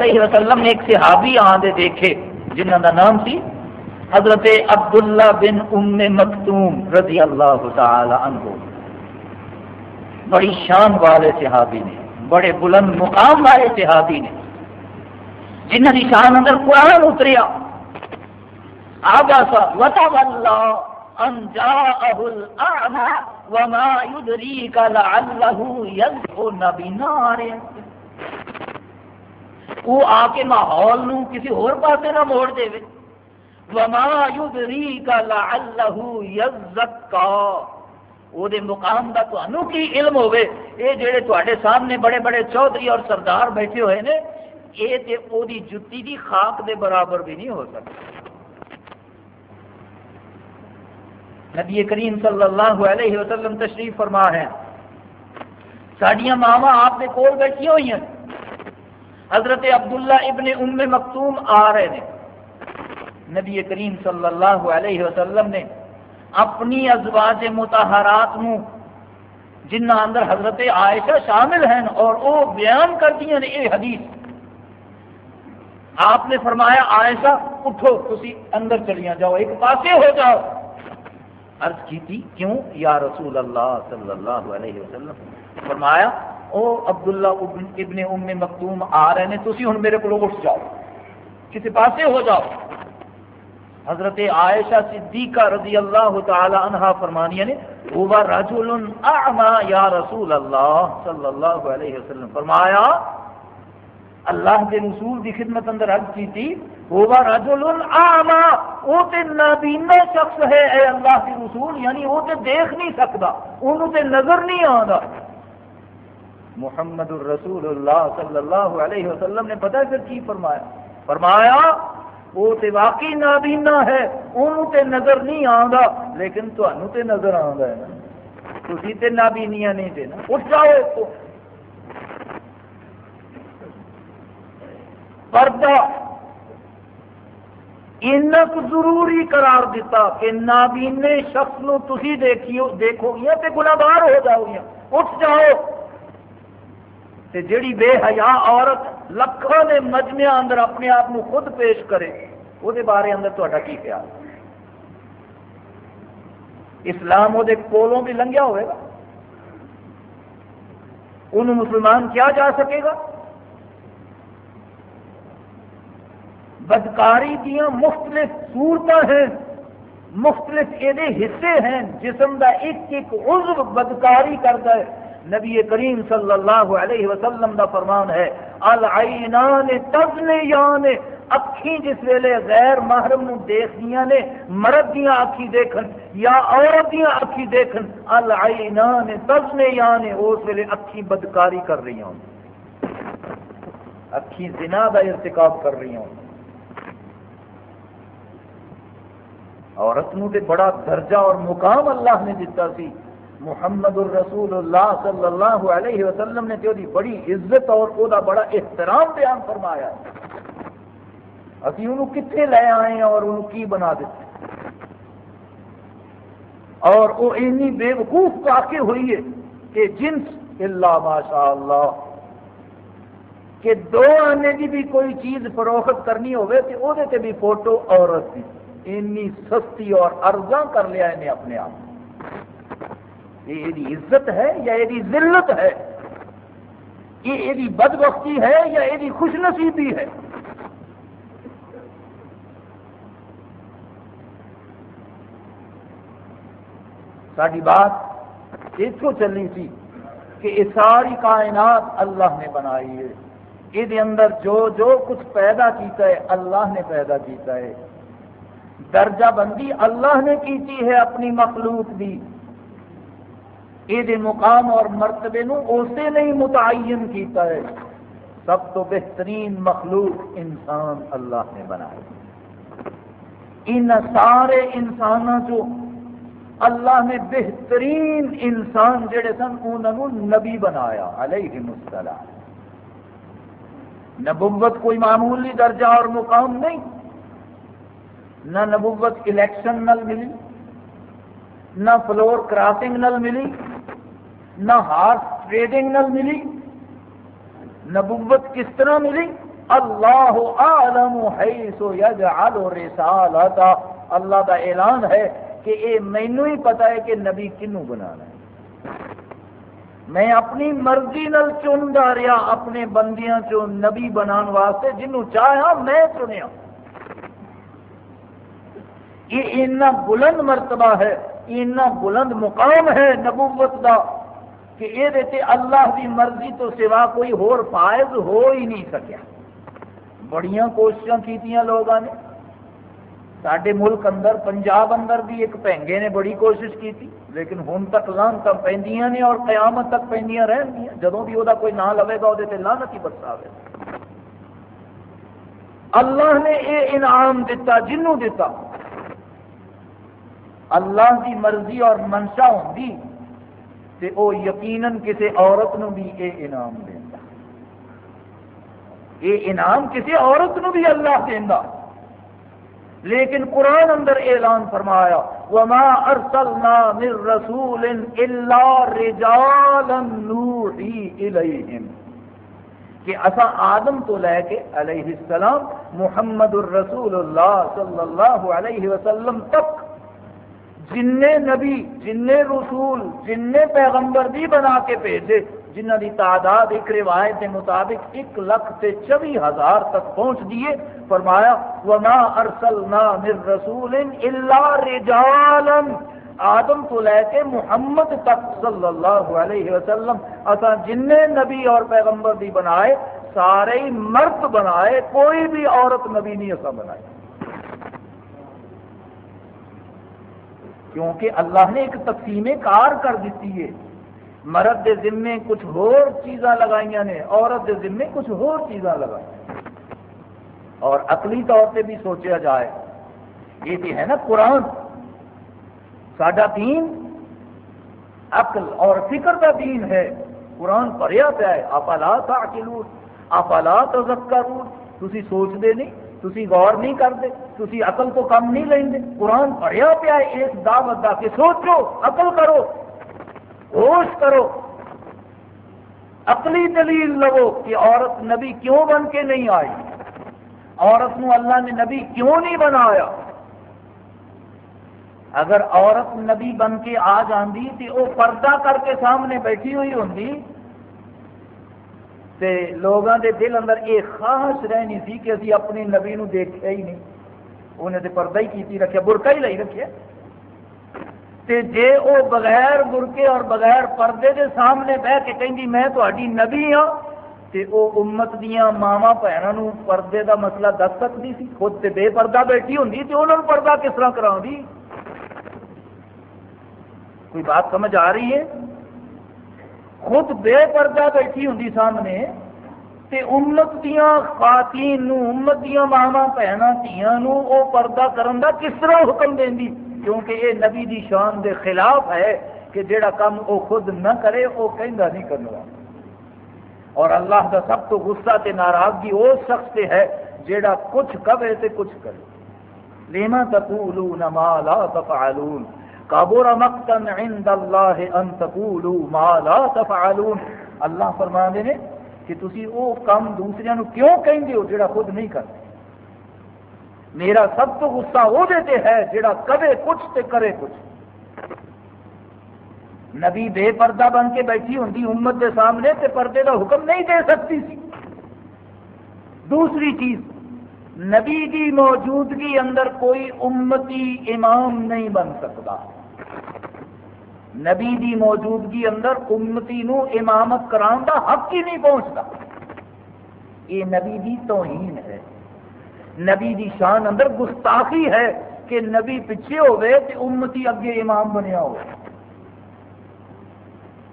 علیہ وسلم نے ایک صحابی آدھے دیکھے جنہوں کا نام سی حضرت عبداللہ بن ام مکتوم رضی اللہ تعالی عنہ۔ بڑی شان والے صحابی نے، بڑے بلند مقام والے صحابی نے۔ جنہ کی شان اندر قرآن اتریا۔ آگا سا وطا ان جاءه الاعمى وما يدريك لعله يذكر بنار۔ وہ آ کے ماحول نو کسی اور پاسے نہ موڑ دے وما یدریک لعلہ یزکا او دے مقام دا تو کی علم ہوئے اے جڑے تواڈے سامنے بڑے بڑے چودھری اور سردار بیٹھے ہوئے نے، اے تے او دی جُتی دی خاک دے برابر بھی نہیں ہو سکتا۔ نبی کریم صلی اللہ علیہ وسلم تشریف فرما ہے ساڈیاں ماوا آپ کے کول بیٹھی ہوئی ہیں۔ حضرت عبداللہ ابن ام مکتوم آ رہے ہیں۔ نبی کریم صلی اللہ علیہ وسلم نے اپنی ازواج متحرات نو جنہ اندر حضرت عائشہ شامل ہیں، اور وہ بیان کر دیا نے یہ حدیث۔ آپ نے فرمایا، عائشہ، اٹھو تھی اندر چلیاں جاؤ، ایک پاسے ہو جاؤ۔ عرض کی تھی، کیوں؟ یا رسول اللہ صلی اللہ علیہ وسلم۔ فرمایا او عبداللہ ابن ام مکتوم آ رہے ہیں تھی ہوں میرے کو اٹھ جاؤ۔ کسی پاسے ہو جاؤ۔ حضرت عائشہ صدیقہ رضی اللہ تعالی عنہ فرمانیہ یعنی نے وہ رجل اعما یا رسول اللہ صلی اللہ علیہ وسلم۔ فرمایا، اللہ کے رسول کی خدمت اندر عرض کی تھی۔ وہ رجل اعما وہ تے نابینا شخص ہے، اے اللہ کے رسول یعنی وہ تے دیکھ نہیں سکتا انہوں تے نظر نہیں آتا محمد الرسول اللہ صلی اللہ علیہ وسلم نے پتہ پھر کی فرمایا؟ فرمایا، وہ تے واقعی نابینا ہے انہوں تے نظر نہیں آندا، لیکن تنوع تے نظر آندا ہے۔ تھی تو نابینیاں نہیں دینا اٹھ جاؤ اس کو پردہ۔ اینک ضروری قرار دیتا کہ نابینے شخص نو تسی دیکھیو، دیکھو گیا تے گناہگار ہو جاؤ گیا اٹھ جاؤ۔ تے جڑی بے حیا عورت لکھوں نے مجمع اندر اپنے آپ کو خود پیش کرے وہ بارے اندر تا کی خیال؟ اسلام وہ کولوں بھی لنگیا ہوئے گا؟ ان مسلمان کیا جا سکے گا؟ بدکاری دیا مختلف صورت ہیں، مختلف یہ حصے ہیں، جسم کا ایک ایک عضو بدکاری کرتا ہے۔ نبی کریم صلی اللہ علیہ وسلم دا فرمان ہے، العینان تزنیان اکھی جس ویلے غیر محرم نو دیکھ نے، مرد دیا اکھی دیکھن یا عورت دیا اکھی دیکھن، العینان تزنیان، اس ویلے اکھی بدکاری کر رہی ہوں۔ اکھی زنا دا ارتکاب کر رہی ہوں۔ عورت نو تے بڑا درجہ اور مقام اللہ نے دیتا سی۔ محمد الرسول اللہ صلی اللہ علیہ وسلم نے تو بڑی عزت اور او دا بڑا احترام بیان فرمایا ابھی انہوں کتنے لے آئے ہیں اور انہوں کی بنا دیتے اور وہ او اینی بے وقوف واقع ہوئی ہے کہ جنس اللہ ماشاء اللہ کہ دو آنے کی بھی کوئی چیز فروخت کرنی ہوئے تو وہ بھی فوٹو عورت کی اینی سستی اور ارزاں کر لیا انہیں اپنے آپ۔ یہ یعنی عزت ہے یا یہ ذلت ہے؟ یہ یعنی بد بختی ہے یا یہ خوش نصیبی ہے؟ ساری بات اتو چلنی تھی کہ یہ ساری کائنات اللہ نے بنائی ہے۔ یہ اندر جو جو کچھ پیدا کیتا ہے، اللہ نے پیدا کیتا ہے۔ درجہ بندی اللہ نے کی ہے اپنی مخلوق دی۔ یہ مقام اور مرتبے نو اسے نہیں متعین کیتا ہے۔ سب تو بہترین مخلوق انسان اللہ نے بنایا۔ ان سارے انسانوں جو اللہ نے بہترین انسان جڑے سن انہوں نبی بنایا، علیہ السلام۔ نبوت کوئی معمولی درجہ اور مقام نہیں۔ نہ نبوت الیکشن نل ملی، نہ فلور کراسنگ نل ملی۔ نہ ہارس ٹریڈنگ نل ملی، نبوت کس طرح ملی؟ اللہ عالم حیث یجعل رسالتا۔ اللہ کا اعلان ہے کہ یہ مینو ہی پتا ہے کہ نبی کنو بنانا ہے۔ میں اپنی مرضی نل چنتا رہا، اپنے بندیاں چو نبی بنان واسطے جنوں چاہا میں چنیا۔ یہ اتنا بلند مرتبہ ہے، اتنا بلند مقام ہے نبوت کا کہ یہ اللہ کی مرضی تو سوا کوئی ہور فائز ہو ہی نہیں سکیا۔ بڑیاں کوششیں کی لوگوں نے۔ سڈے ملک اندر، پنجاب اندر بھی ایک پہنگے نے بڑی کوشش کی تھی لیکن ہوں تک لانت پہ نے اور قیامت تک پہ رہن گیا جدوں بھی وہ کوئی نام لوے گا وہ لانت ہی برسا اللہ نے یہ انعام دیتا جنوں دیتا اللہ کی مرضی اور منشا ہوتی تو وہ یقیناً کسی عورت نو بھی یہ انعام دینا یہ انعام کسی عورت نو بھی اللہ دینا لیکن قرآن اندر اعلان فرمایا، وما ارسلنا من رسول الا رجالا نوحی الیہم کہ اسا آدم تو لے کے علیہ السلام محمد الرسول اللہ صلی اللہ علیہ وسلم تک جن نبی، جن رسول، جن پیغمبر بھی بنا کے بھیجے جنہ دی تعداد ایک روایت کے مطابق ایک لاکھ سے چوی ہزار تک پہنچ دیے فرمایا، وما ارسلنا من رسول الا رجالا۔ آدم کو لے کے محمد تک صلی اللہ علیہ وسلم اصا جن نبی اور پیغمبر بھی بنائے، سارے مرد بنائے، کوئی بھی عورت نبی نہیں ایسا بنائے۔ کیونکہ اللہ نے ایک تقسیم کار کر دیتی ہے۔ مرد دے ذمے کچھ ہور چیزاں لگائی نے، عورت دے ذمے کچھ ہور چیزاں لگائی اور عقلی طور سے بھی سوچا جائے، یہ بھی ہے نا قرآن۔ ساڈا دین عقل اور فکر کا دین ہے۔ قرآن پڑھیا پیا ہے، افلا تعقلون، افلا تذکرون۔ تسی سوچتے نہیں؟ تسی غور نہیں کرتے، تسی عقل کو کم نہیں لیں قرآن پڑھیا پیا ہے اس دعوت دا کہ سوچو، عقل کرو، ہوش کرو۔ عقلی دلیل لو کہ عورت نبی کیوں بن کے نہیں آئی۔ عورت نو اللہ نے نبی کیوں نہیں بنایا۔ اگر عورت نبی بن کے آ جاندی تو وہ پردہ کر کے سامنے بیٹھی ہوئی ہوں تے لوگوں دے دل اندر یہ خاص رہنی سی کہ اسی اپنی نبی نو دیکھا ہی نہیں۔ انہیں تے پردہ ہی کیتی رکھیا، برقع ہی لائی رکھیا۔ تے جے او بغیر برقے اور بغیر پردے دے سامنے بہ کے کہیں میں تہاڈی نبی ہاں۔ تے او امت دیاں ماواں بہنوں پردے دا مسئلہ دس سکتی سی۔ خود تے بے پردہ بیٹھی ہوندی تے انہوں پردہ کس طرح کراؤں کوئی بات سمجھ آ رہی ہے؟ خود بے پردہ بیٹھی ہوں سامنے، تے امت دیا خواتین امت دیا ماوا بہن او پردہ کرن دا کس طرح حکم دینی؟ کیونکہ یہ نبی دی شان دے خلاف ہے کہ جڑا کام او خود نہ کرے وہ کہندا نہیں کرنا اور اللہ دا سب تو غصہ تے ناراضگی اس شخص سے ہے جڑا کچھ کبے تے کچھ کرے۔ لیما تقولون ما لا تفعلون۔ کابور مقتن عند اللہ ان تقولوا ما لا تفعلون۔ اللہ فرما دے نے کہ تسی او کام دوسریاں نو کیوں کہیں ہو جڑا خود نہیں کرتے میرا سب تو غصہ وہ دیتے ہے جڑا کبے کچھ تے کرے کچھ۔ نبی بے پردہ بن کے بیٹھی ہوں امت کے سامنے تے پردے کا حکم نہیں دے سکتی سی۔ دوسری چیز، نبی کی موجودگی اندر کوئی امتی امام نہیں بن سکتا۔ نبی دی موجودگی اندر امتی نو امامت کران دا حق ہی نہیں پہنچتا۔ یہ نبی دی توہین ہے۔ نبی دی شان اندر گستاخی ہے کہ نبی پیچھے ہوئے تو امتی اگے امام بنیا ہو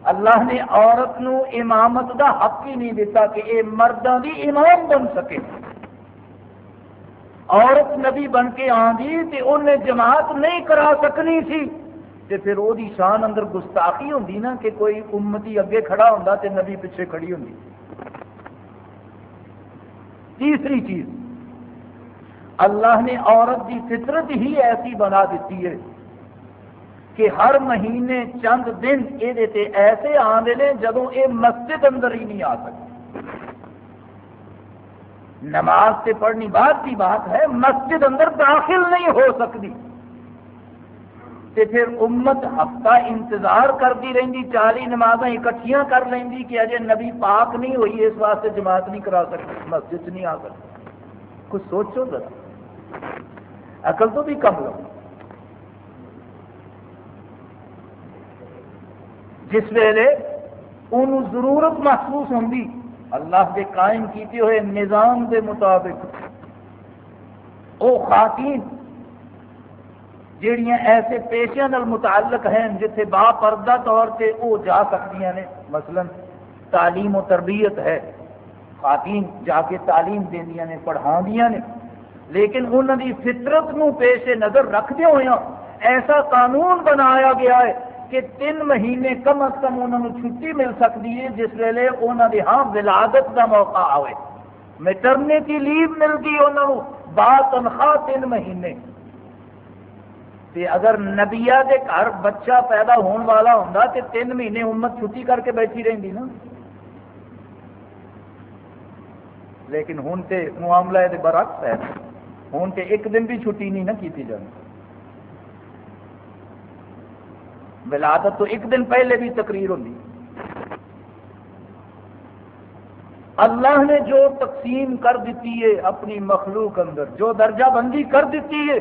اللہ نے عورت نو امامت دا حق ہی نہیں دیتا کہ اے مردہ دی امام بن سکے۔ عورت نبی بن کے آدھی تو انہیں جماعت نہیں کرا سکنی سی۔ تے پھر وہ شان اندر گستاخی ہوندی نا کہ کوئی امتی اگے کھڑا ہوں تے نبی پیچھے کھڑی ہوں تیسری چیز، اللہ نے عورت کی فطرت ہی ایسی بنا دیتی ہے کہ ہر مہینے چند دن یہ ایسے آتے ہیں جدو یہ مسجد اندر ہی نہیں آ سکتی نماز سے پڑھنی بعد کی بات ہے، مسجد اندر داخل نہیں ہو سکتی۔ تے پھر امت ہفتہ انتظار کرتی رہی چالی نماز اکٹھیاں کر لینی کہ اجے نبی پاک نہیں ہوئی، اس واسطے جماعت نہیں کرا سکتی، مسجد نہیں آ سکتی۔ کچھ سوچو ذرا۔ عقل تو بھی کم لو۔ جس ویلے ان ضرورت محسوس ہوگی اللہ کے قائم کیتے ہوئے نظام کے مطابق۔ وہ خواتین جہیا ایسے پیشے متعلق ہیں جتنے با پردہ طور سے وہ جا سکتی ہیں مثلا تعلیم و تربیت ہے، خواتین جا کے تعلیم دیا نے پڑھا دیا نے۔ لیکن انہوں کی فطرت نو پیش نظر رکھتے ہوئے ہاں، ایسا قانون بنایا گیا ہے کہ تین مہینے کم از کم انہوں نے چھٹی مل سکتی ہے، جس ویلے انہوں نے ہاں ولادت کا موقع آئے میٹرنیٹی لیو ملتی انہوں با تنخواہ تین مہینے۔ تے اگر نبیا کے گھر بچہ پیدا ہونے والا ہوں تو تین مہینے امت چھٹی کر کے بیٹھی رہی نا۔ لیکن ہوں تو معاملہ یہ برعکس ہے۔ ہوں تو ایک دن بھی چھٹی نہیں نہ کی جانی ولادت تو ایک دن پہلے بھی تقریر ہوتی اللہ نے جو تقسیم کر دیتی ہے اپنی مخلوق اندر، جو درجہ بندی کر دیتی ہے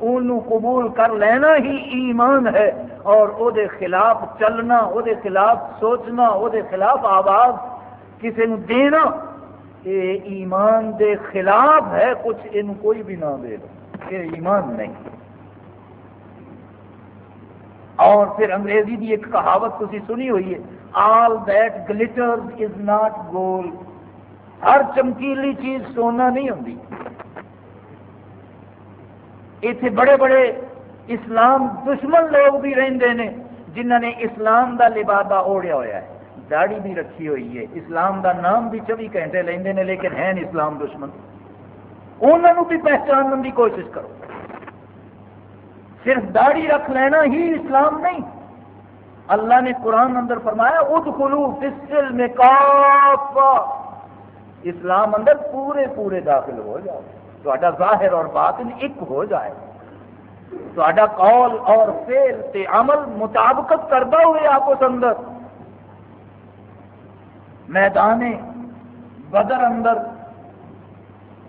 انہوں قبول کر لینا ہی ایمان ہے اور او دے خلاف چلنا، او دے خلاف سوچنا، او دے خلاف آواز کسی نے دینا یہ ایمان دے خلاف ہے، کچھ ان کوئی بھی نہ دے دو۔ یہ ایمان نہیں۔ اور پھر انگریزی کی ایک کہاوت تھی سنی ہوئی ہے all that glitter is not gold ہر چمکیلی چیز سونا نہیں ہوتی اتنے بڑے بڑے اسلام دشمن لوگ بھی رہتے ہیں جنہ نے اسلام دا لبادہ اوڑیا ہوا ہے، داڑھی بھی رکھی ہوئی ہے۔ اسلام دا نام بھی چوبی گھنٹے لیندے نے، لیکن ہیں اسلام دشمن۔ انہوں بھی پہچاننے کی کوشش کرو۔ صرف داڑھی رکھ لینا ہی اسلام نہیں۔ اللہ نے قرآن اندر فرمایا، ادخلو فسل میں اسلام اندر پورے پورے داخل ہو جاؤ۔ تو ظاہر اور باطن ایک ہو جائے۔ تو قول اور فیل تے عمل مطابقت کرتا ہوئے آپ اس اندر۔ میدان بدر اندر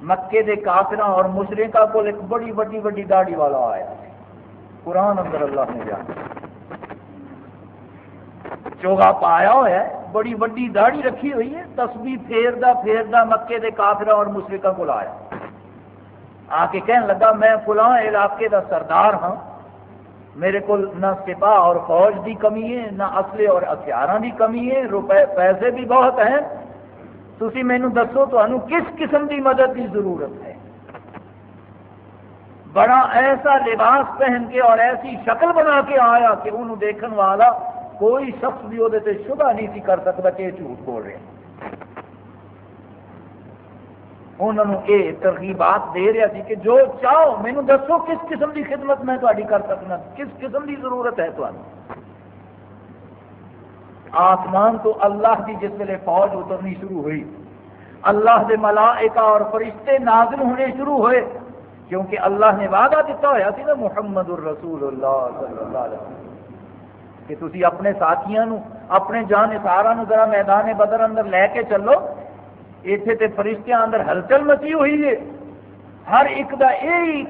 مکے دے کافرہ اور مشرقہ کو ایک بڑی بڑی بڑی داڑھی والا آیا۔ قرآن اندر اللہ نے جانا چوگا پایا ہوا ہے، بڑی بڑی داڑھی رکھی ہوئی ہے، تسبیح پھیردا پھیردا مکے دے کافرہ اور مشرقہ کو آیا۔ آ کے کہنے لگا، میں فلاں علاقے دا سردار ہاں۔ میرے کو نہ سپاہ اور فوج دی کمی ہے، نہ اصلے اور ہتھیار دی کمی ہے، روپے، پیسے بھی بہت ہیں۔ تھی مینو دسو تو کس قسم کی مدد کی ضرورت ہے؟ بڑا ایسا لباس پہن کے اور ایسی شکل بنا کے آیا کہ انہوں دیکھن والا کوئی شخص بھی وہ شبہ نہیں سی کر سکتا کہ یہ جھوٹ بول رہے ہیں۔ انہوں نے یہ ترغیبات دے رہا سی کہ جو چاہو مینو دسو کس قسم کی خدمت میں تاری کر سکنا، کس قسم کی ضرورت ہے تمہیں آسمان تو اللہ کی جس ویلے فوج اترنی شروع ہوئی۔ اللہ کے ملائکہ اور فرشتے نازل ہونے شروع ہوئے۔ کیونکہ اللہ نے وعدہ دیتا ہوا سی نا محمد الرسول اللہ صلی اللہ علیہ وسلم۔ کہ تھی اپنے ساتھیاں اپنے جان سارا ذرا میدان بدر اندر لے کے چلو۔ اتنے تے فرشتیاں اندر ہلچل مچی ہوئی ہے۔ ہر ایک دا یہی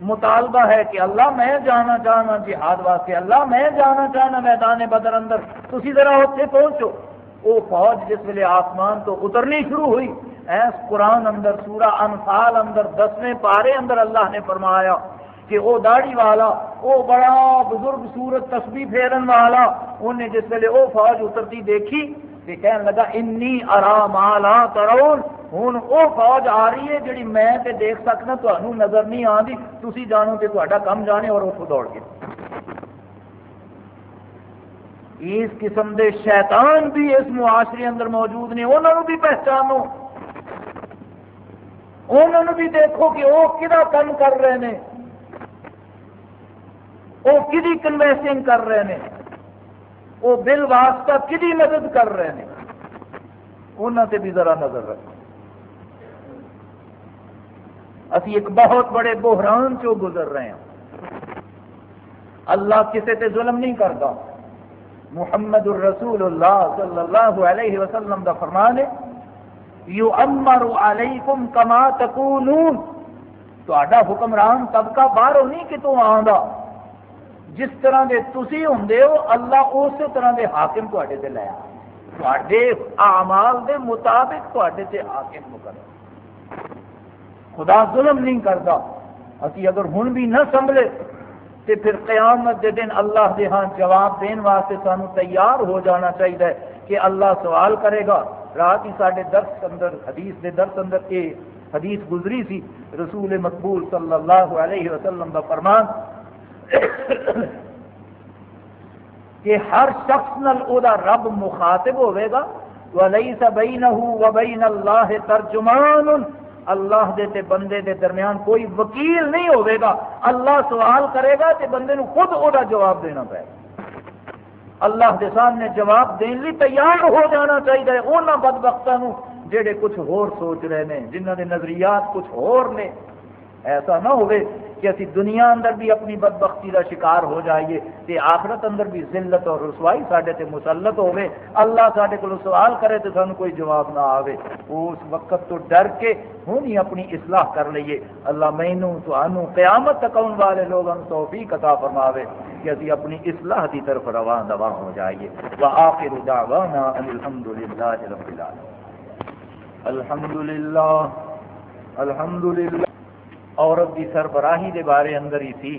مطالبہ ہے کہ اللہ میں جانا چاہنا جہاد واسطے، اللہ میں جانا چاہنا میدان بدر اندر۔ تھی ذرا اتنے پہنچو۔ وہ فوج جس ویلے آسمان تو اترنی شروع ہوئی۔ ایس قرآن اندر، سورہ انفال اندر، دسویں پارے اندر اللہ نے فرمایا کہ وہ داڑھی والا وہ بڑا بزرگ سورت تسبیح پھیرن والا، انہیں جس ویلے وہ فوج اترتی دیکھی کہ کہنے لگا انی آرام آلا ترون. ہوں وہ فوج آ رہی ہے جی میں تے دیکھ سکنا تمہیں نظر نہیں آتی تھی جانو کہ تا کم جانے اور اتوں دوڑ کے اس قسم دے شیطان بھی اس معاشرے اندر موجود نے، انہوں بھی پہچانو۔ انہوں بھی دیکھو کہ وہ کدا کم کر رہے ہیں وہ کنویسنگ کر رہے ہیں وہ بل واسطہ کدی مدد کر رہے ہیں انہوں سے بھی ذرا نظر رکھو۔ اسی ایک بہت بڑے بحران چو گزر رہے ہیں اللہ کسی تے ظلم نہیں کرتا۔ محمد الرسول اللہ صلی اللہ علیہ وسلم دا فرمان ہے یو امر علیکم کما تکونون۔ تو حکمران طبقہ باہر نہیں کہ تو آندا۔ جس طرح دے تسی ہوندے ہو، اللہ اسی طرح دے حاکم تے تے لیا تے اعمال دے مطابق تے تے حاکم مقرر۔ خدا ظلم نہیں کرتا اسی اگر ہن بھی نہ سنبھلے تو پھر قیامت دے دن اللہ دے ہاں جواب دین واسطے سانو تیار ہو جانا چاہیے کہ اللہ سوال کرے گا۔ رات ہی سارے درس اندر، حدیث دے درس اندر یہ حدیث گزری سی، رسول مقبول صلی اللہ علیہ وسلم کا فرمان۔ کہ ہر شخص نل او دا رب مخاطب ہوئے گا، وَلَيْسَ بَيْنَهُ وَبَيْنَ اللَّهِ تَرْجُمَانٌ۔ اللہ دے تے بندے دے درمیان کوئی وکیل نہیں ہوئے گا۔ اللہ سوال کرے گا تے بندے نو خود او دا جواب دینا پائے اللہ دے سامنے جواب دین لی تیار ہو جانا چاہیے انہوں بدبختوں جڑے کچھ ہور سوچ رہے ہیں جنہ دے نظریات کچھ ہور نے، ایسا نہ ہوئے کہ اسی دنیا اندر بھی اپنی بدبختی کا شکار ہو جائیے، تے آخرت اندر بھی ذلت اور رسوائی سارے تے مسلط ہوئے اللہ سارے کو سوال کرے تو سانو کوئی جواب نہ آوے۔ اس وقت تو ڈر کے ہوں ہی اپنی اصلاح کر لیے۔ اللہ مینو تو قیامت تک آن والے لوگوں توفیق عطا فرماوے کہ اسی اپنی اصلاح کی طرف روان دوا ہو جائیے۔ وآخر دعوانا الحمد للہ رب العالمين الحمد للہ الحمد للہ عورت کی سربراہی کے بارے اندر ہی سی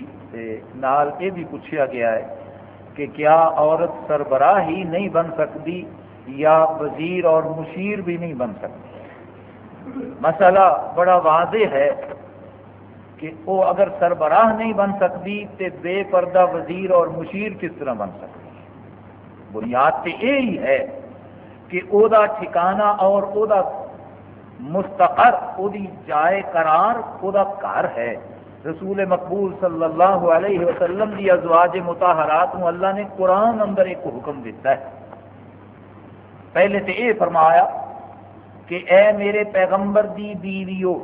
نال یہ بھی پوچھا گیا ہے کہ کیا عورت سربراہ ہی نہیں بن سکتی یا وزیر اور مشیر بھی نہیں بن سکتی؟ مسئلہ بڑا واضح ہے کہ وہ اگر سربراہ نہیں بن سکتی تو بے پردہ وزیر اور مشیر کس طرح بن سکتی؟ بنیاد تو یہی ہے کہ او دا ٹھکانہ اور او دا مستقر او جائے قرار او گھر ہے۔ رسول مقبول صلی اللہ علیہ وسلم دی ازواج متحرات اللہ نے قرآن اندر ایک حکم دیتا ہے۔ پہلے تو یہ فرمایا کہ اے میرے پیغمبر دی بیویو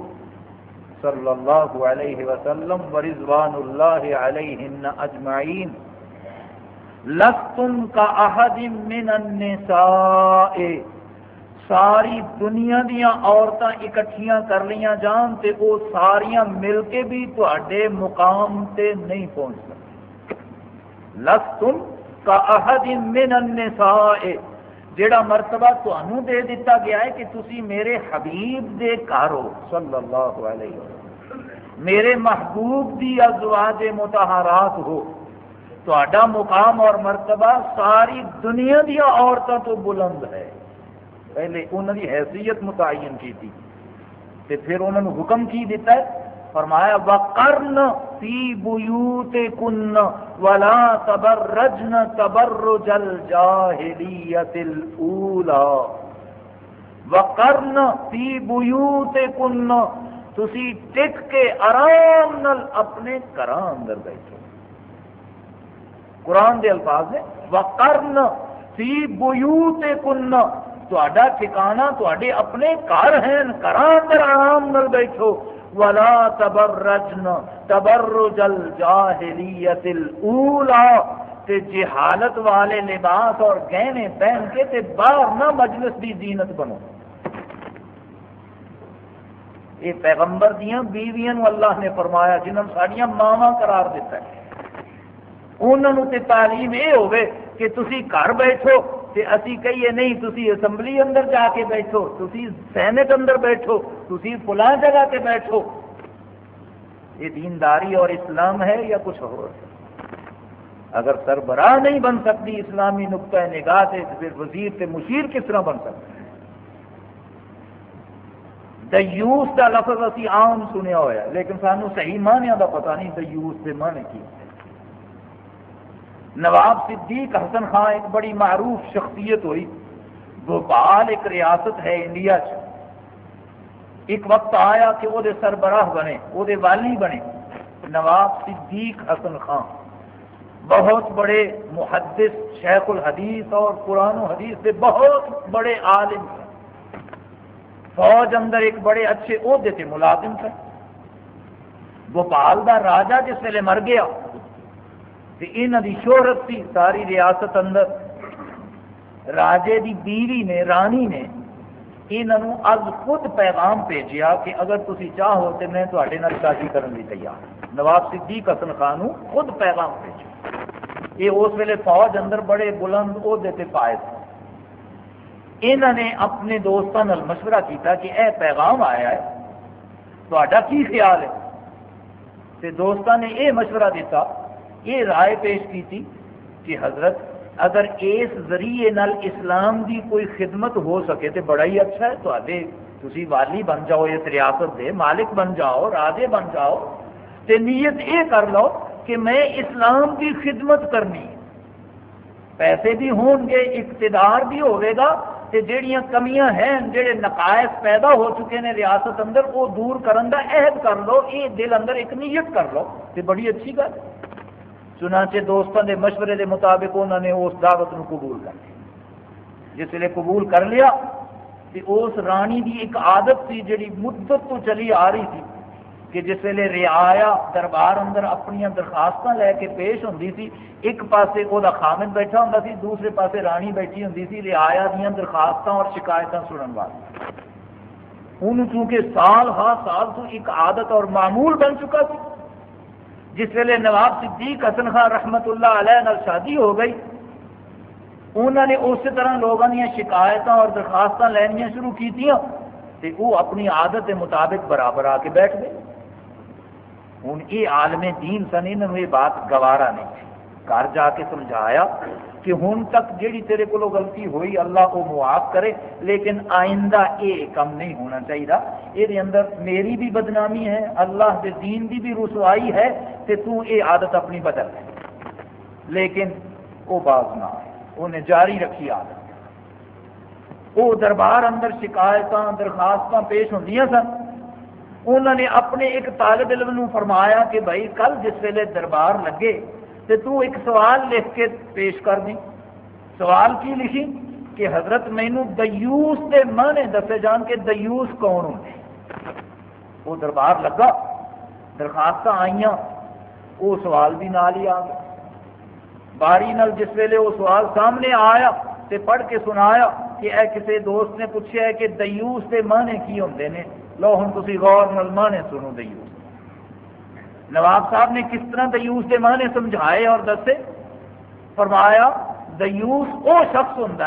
صلی اللہ علیہ وسلم ورضوان اللہ علیہن اجمعین لستن کا احد من النساء ساری دنیا دیا عورتیں اکٹھیاں کر لیا جان تے وہ ساریاں مل کے بھی تے مقام تے نہیں پہنچ سکتی لستن کا احد من النساء، جیڑا مرتبہ تنوع دے دیتا گیا ہے کہ تسی میرے حبیب دے کارو صلی اللہ علیہ وسلم۔ میرے محبوب دی ازواج متحرات ہو۔ تو مقام اور مرتبہ ساری دنیا دیا عورتوں تو بلند ہے۔ پہلے انہوں کی حیثیت متعین کی تھی۔ تے پھر انہوں نے حکم کی دیتا ہے۔ فرمایا، وقرن فی بیوت کن ولا تبرجن تبرج الجاہلیت الاولا وقرن فی بیوت کن تسی ٹک کے آرام نل اپنے گھراں اندر بیٹھو۔ قرآن دے الفاظ ہے وقرن فی بیوت کن تہاڈا ٹھکانہ تہاڈے اپنے گھر ہیں گھراں اندر آرام نل بیٹھو ولا تبرجن تبرج الجاہلیت الاولا تے جہالت والے لباس اور گہنے پہن کے تے باہر نہ مجلس دی زینت بنو یہ پیغمبر دیاں بیویاں اللہ نے فرمایا جنہوں ساڑیاں ماما قرار دیتا ہے انہوں تے تعلیم یہ ہوئے کہ تسی گھر بیٹھو تے اسی کہیے نہیں، تسی اسمبلی اندر جا کے بیٹھو، تسی سینٹ اندر بیٹھو، تسی فلاں جگہ کے بیٹھو۔ یہ دینداری اور اسلام ہے یا کچھ اور؟ اگر سربراہ نہیں بن سکتی، اسلامی نقطۂ نگاہ سے، پھر وزیر سے مشیر کس طرح بن سکتا ہے؟ دیوس کا لفظ اسی عام سنیا ہوا ہے، لیکن سانو صحیح معنی کا پتہ نہیں، دیوس سے معنی کی۔ نواب صدیق حسن خان ایک بڑی معروف شخصیت ہوئی۔ بھوپال ایک ریاست ہے انڈیا چ ایک وقت آیا کہ وہ سربراہ بنے، وہ والی بنے۔ نواب صدیق حسن خان۔ بہت بڑے محدث شیخ الحدیث اور قرآن و حدیث سے بہت بڑے عالم فوج اندر ایک بڑے اچھے عہدے تھے ملازم تھے۔ گوپال کا راجا جس ویلے مر گیا تو یہاں کی شہرت تھی ساری ریاست اندر راجے دی بیوی نے رانی نے یہاں از خود پیغام بھیجیا کہ اگر تھی چاہو تو میں تے شادی کرنے تیار نواب صدیق حسن خان خود پیغام بھیجا یہ اس ویلے فوج اندر بڑے بلند عہدے سے پائے تھے یہاں نے اپنے دوستوں مشورہ کیتا کہ اے پیغام آیا ہے تا کی خیال ہے تو دوستوں نے یہ مشورہ دیتا یہ رائے پیش کی تھی کہ حضرت اگر اس ذریعے نال اسلام دی کوئی خدمت ہو سکے تو بڑا ہی اچھا ہے تو تھی والی بن جاؤ اس ریاست دے مالک بن جاؤ، راجے بن جاؤ، تے نیت یہ کر لو کہ میں اسلام کی خدمت کرنی پیسے بھی ہون گے، اقتدار بھی ہوئے گا، تے جیڑیاں کمیاں ہیں جڑے نقائص پیدا ہو چکے ہیں ریاست اندر وہ دور کرن دا عہد کر لو یہ دل اندر ایک نیت کر لو، تے بڑی اچھی گل۔ چنانچہ دوستوں کے مشورے کے مطابق انہوں نے اس دعوت کو قبول کر لیا۔ جس ویلے قبول کر لیا تو اس رانی کی ایک عادت تھی جی مدت تو چلی آ رہی تھی کہ جس ویلے رعایا دربار اندر اپنی درخواست لے کے پیش ہوں سی، ایک پاسے وہ خامد بیٹھا ہوں سی، دوسرے پاسے رانی بیٹھی ہوں سی، رعایا دیا درخواست اور شکایت سنن والی۔ ان چونکہ سال ہا سال تو ایک عادت اور معمول بن چکا سی۔ جس ویلے نواب صدیق حسن خان رحمت اللہ علیہ شادی ہو گئی انہوں نے اسی طرح لوگوں دیا شکایت اور درخواست لینیا شروع کی وہ اپنی عادت کے مطابق برابر آ کے بیٹھ گئے۔ ہوں یہ عالم دین سن یہ بات گوارا نہیں۔ گھر جا کے سمجھایا کہ ہوں تک جیڑی تیرے کو غلطی ہوئی، اللہ کو معاف کرے، لیکن آئندہ یہ کم نہیں ہونا چاہیے یہ اندر میری بھی بدنامی ہے، اللہ کے دین کی بھی رسوائی ہے تو تو یہ عادت اپنی بدل ہے۔ لیکن وہ باز نہ انہیں جاری رکھی آدت وہ دربار اندر شکایت درخواست پیش ہوں سن۔ انہوں نے اپنے ایک طالب علم فرمایا کہ بھائی کل جس ویلے دربار لگے تو تو ایک سوال لکھ کے پیش کر دی۔ سوال کی لکھی کہ حضرت مینو دیوس کے معنی دسے جان کے دیوس کون ہوں وہ دربار لگا درخواست آئی وہ سوال بھی نال ہی آ گیا۔ باری نال جس ویلے وہ سوال سامنے آیا تے پڑھ کے سنایا کہ اے کسی دوست نے پوچھا ہے کہ دیوس کے معنی کی ہوں نے۔ لو ہوں تھی غور نال معنی سنو دیوس۔ نواب صاحب نے کس طرح دیوس کے معنی سمجھائے اور دسے؟ فرمایا، دیوس وہ شخص ہوں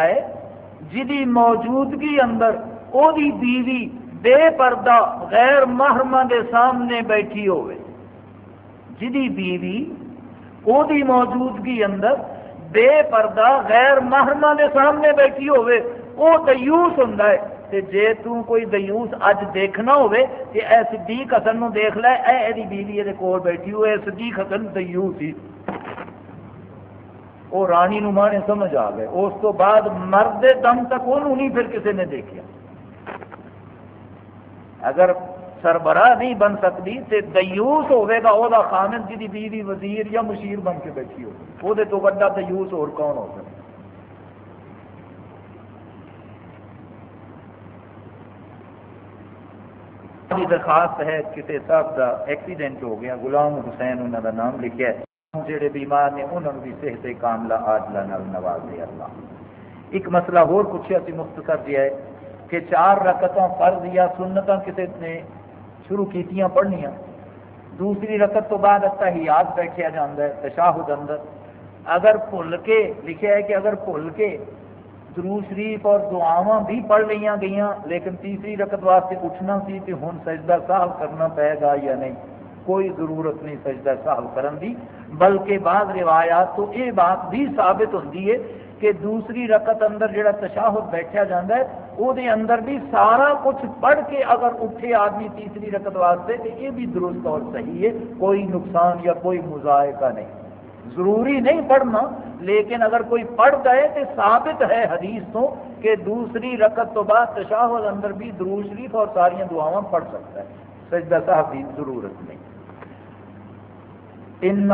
جی موجودگی اندر وہ بیوی بے پردہ غیر محرمہ دے سامنے بیٹھی ہوئے۔ جی بیوی وہ موجودگی اندر بے پردہ غیر محرمہ دے سامنے بیٹھی ہوئے، وہ دیوس ہوں تے جے تو کوئی دیوس اج دیکھنا ہوئے کہ اے صدیق حسن نو دیکھ لے، اے ایدی بیوی دے کول بیٹھی ہوئے صدیق حسن دیوس ہی۔ وہ رانی نو مانے سمجھ آ گئے۔ اس تو بعد مرد دم تک وہ نہیں پھر کسی نے دیکھا اگر سربراہ نہیں بن سکتی تو دیوس ہوے گا وہ خامد جی بیوی وزیر یا مشیر بن کے بیٹھی ہو وہ تو بڑا دیوس اور کون ہو سکتا؟ درخواست ہے کسی صاحب کا ایکسیڈنٹ ہو گیا، غلام حسین انہوں کا نام لکھا ہے۔ جڑے بیمار نے انہوں نے بھی صحت کاملہ آجلا نواز دیا اللہ۔ ایک مسئلہ اور پوچھا سی مختصر جی ہے کہ چار رکتوں فرض یا سنت کسی نے شروع کیتیاں پڑھنیاں۔ دوسری رکت تو بعد اچھا ہی یاد بیٹھا جاتا ہے، تشاہد اندر۔ اگر بھول کے لکھا ہے کہ اگر بھول کے درو شریف اور دعاواں بھی پڑھ لیا گئی لیکن تیسری رکت واسطے اٹھنا سی کہ ہوں سجدہ سال کرنا پائے گا یا نہیں؟ کوئی ضرورت نہیں سجدہ سال کرن دی، بلکہ بعض روایات تو یہ بات بھی ثابت ہوتی ہے کہ دوسری رکت اندر جڑا تشاہد بیٹھا جاتا ہے وہ اندر بھی سارا کچھ پڑھ کے اگر اٹھے آدمی تیسری رکت واسطے، تو یہ بھی درست اور صحیح ہے، کوئی نقصان یا کوئی مذائقہ نہیں۔ ضروری نہیں پڑھنا، لیکن اگر کوئی پڑھ گئے تو ثابت ہے حدیث تو کہ دوسری رکت تو بعد تشاہد اندر بھی درود شریف اور ساری دعاواں پڑھ سکتا ہے۔ سجدہ صاحب کی ضرورت نہیں۔ ان